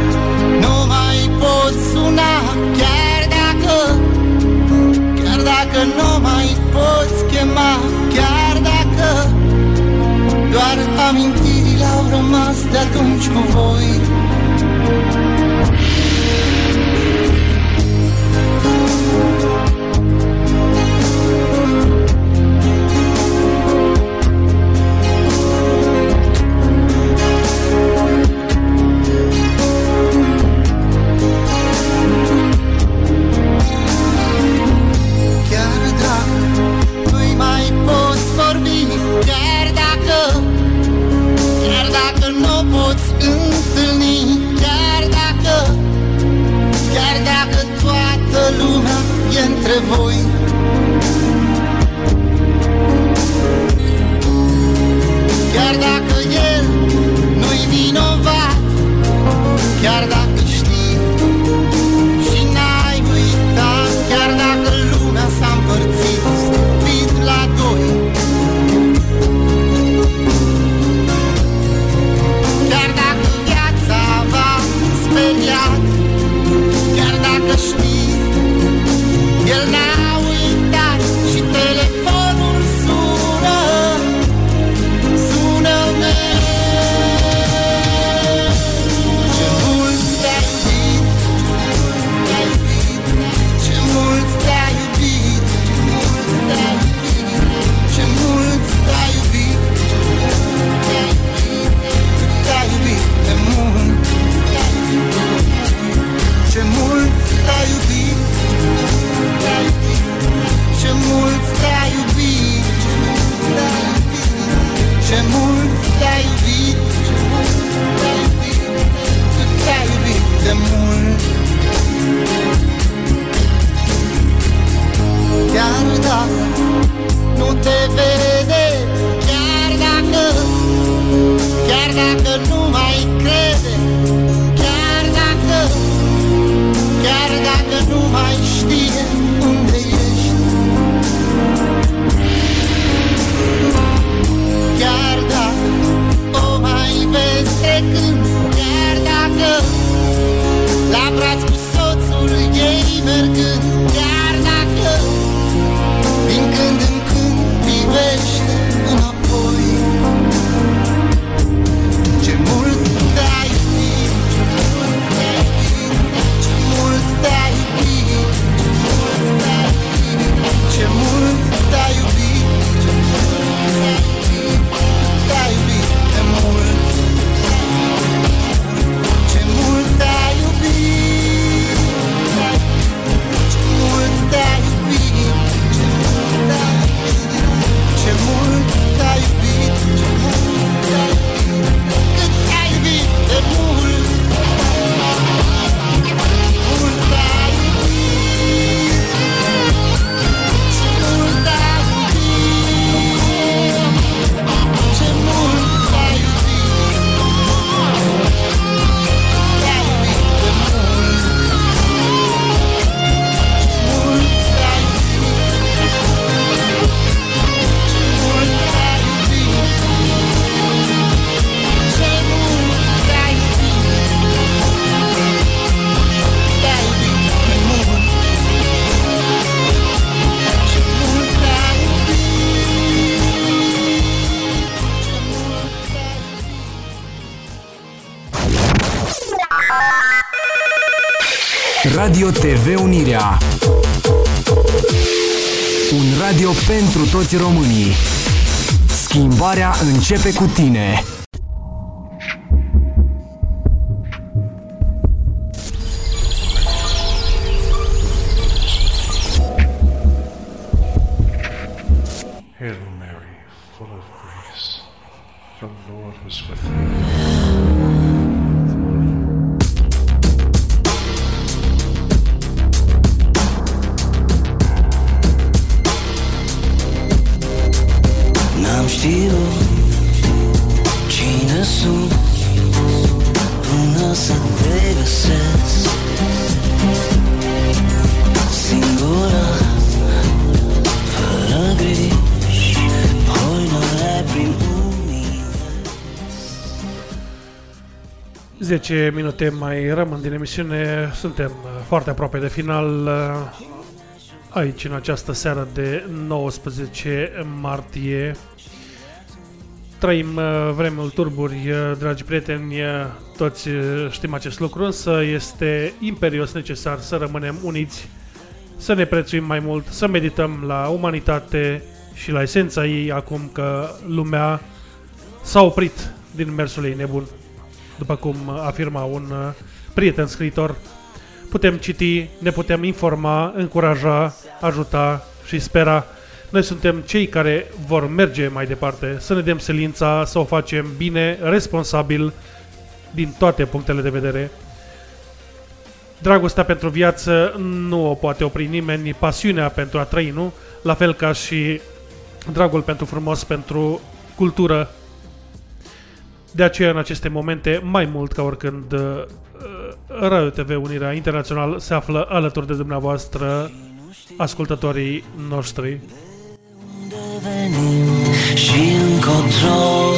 nu mai poți suna Chiar dacă Chiar dacă nu mai poți chema Chiar dacă Doar amintirile au rămas de atunci cu voi e între voi dacă nu mai crede Chiar dacă, chiar dacă nu mai știe unde ești. Chiar dacă o mai vezi trecând Chiar dacă la braț cu soțul ei mergând pentru toți românii. Schimbarea începe cu tine. 10 minute mai rămân din emisiune. Suntem uh, foarte aproape de final. uh, Aici, în această seară de 19 martie. Trăim uh, vremul turburi, uh, dragi prieteni, uh, toți uh, știm acest lucru, însă este imperios necesar să rămânem uniți, să ne prețuim mai mult, să medităm la umanitate și la esența ei acum că lumea s-a oprit din mersul ei nebun. După cum afirma un uh, prieten scriitor, putem citi, ne putem informa, încuraja, ajuta și spera. Noi suntem cei care vor merge mai departe, să ne dăm silința, să o facem bine, responsabil, din toate punctele de vedere. Dragostea pentru viață nu o poate opri nimeni, pasiunea pentru a trăi, nu? La fel ca și dragul pentru frumos, pentru cultură. De aceea, în aceste momente, mai mult ca oricând, uh, Radio TV Unirea Internațional se află alături de dumneavoastră, ascultătorii noștri. Și încotro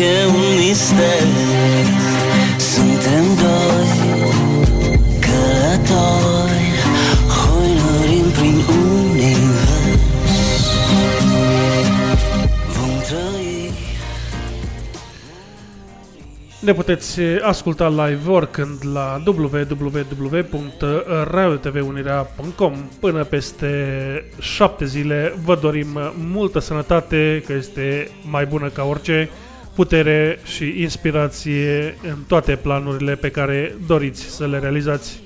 e un mister Suntem doi călători Ne puteți asculta live oricând la www.radiotvunirea.com Până peste șapte zile vă dorim multă sănătate, că este mai bună ca orice, putere și inspirație în toate planurile pe care doriți să le realizați.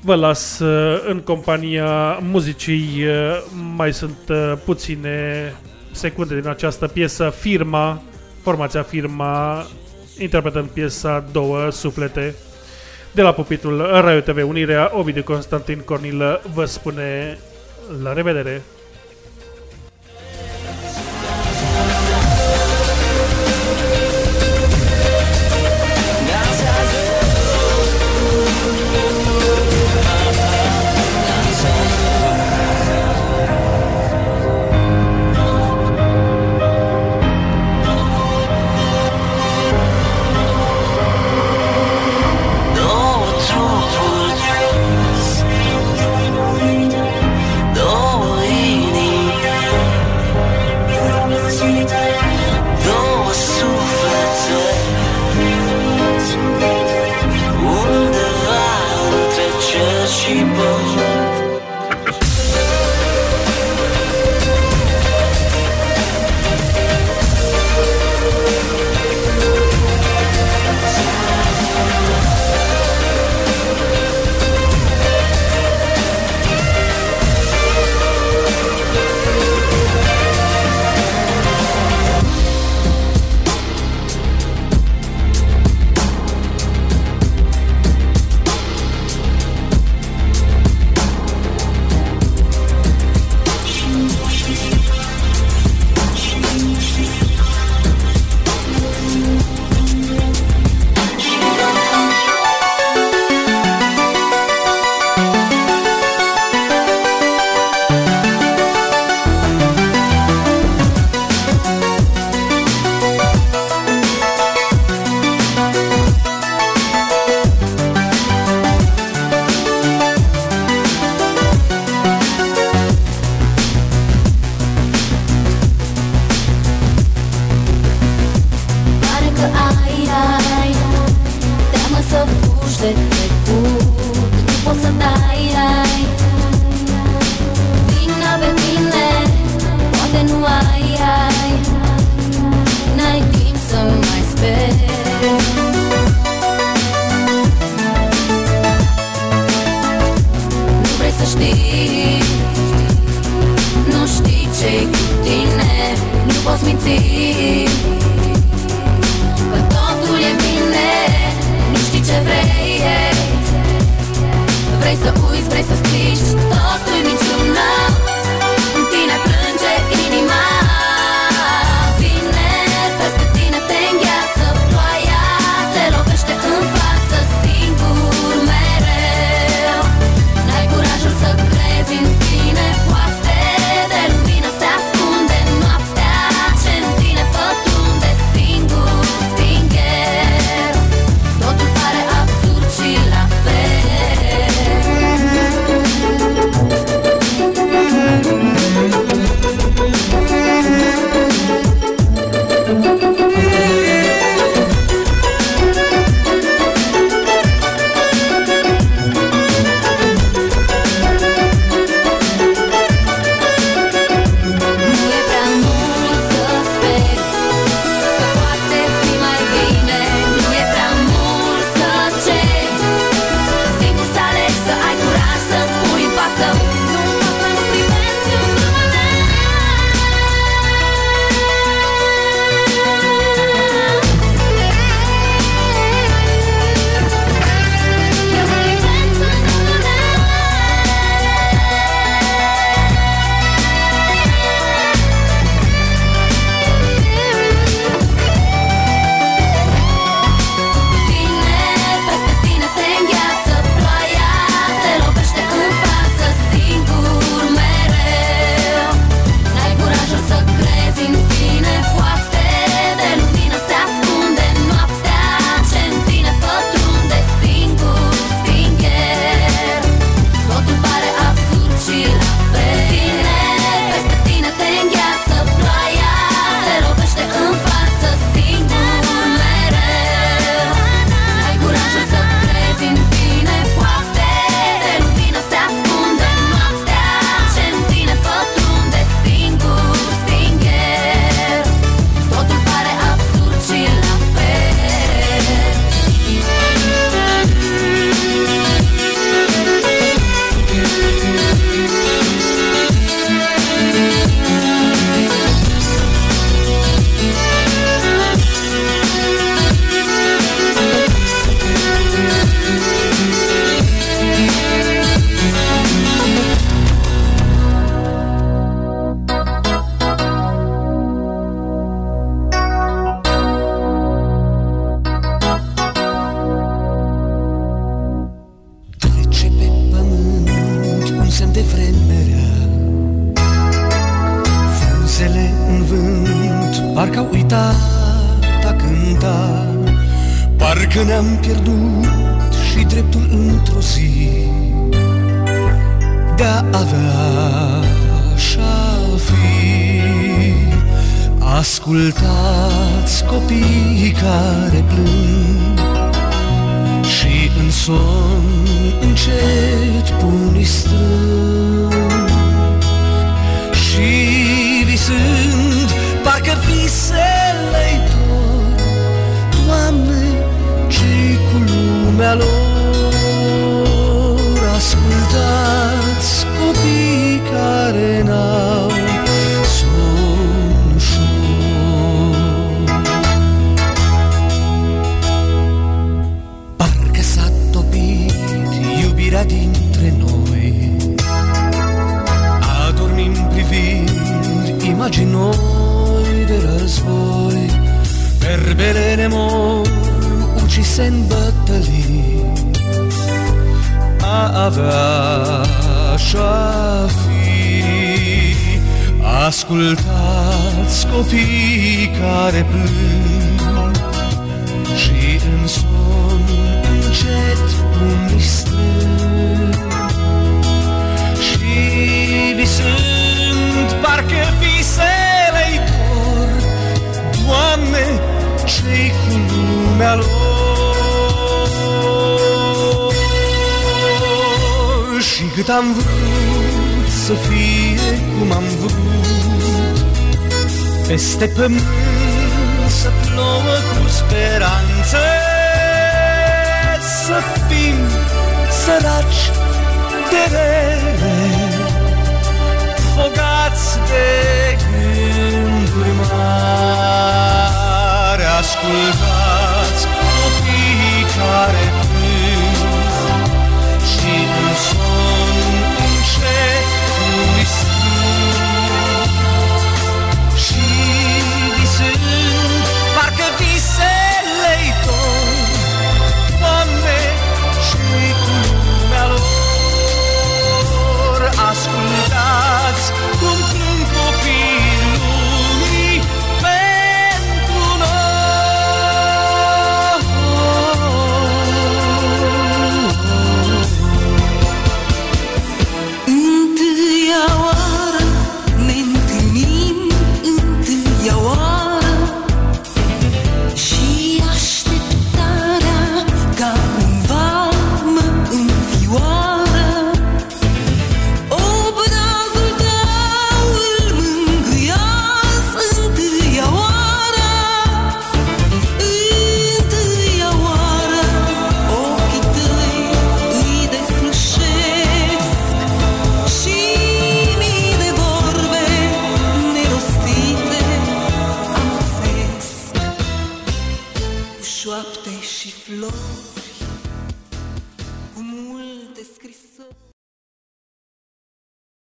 Vă las uh, în compania muzicii, uh, mai sunt uh, puține secunde din această piesă, Firma, formația Firma, interpretând piesa Două Suflete. De la pupitul Radio TV Unirea, Ovidiu Constantin Cornilă vă spune la revedere!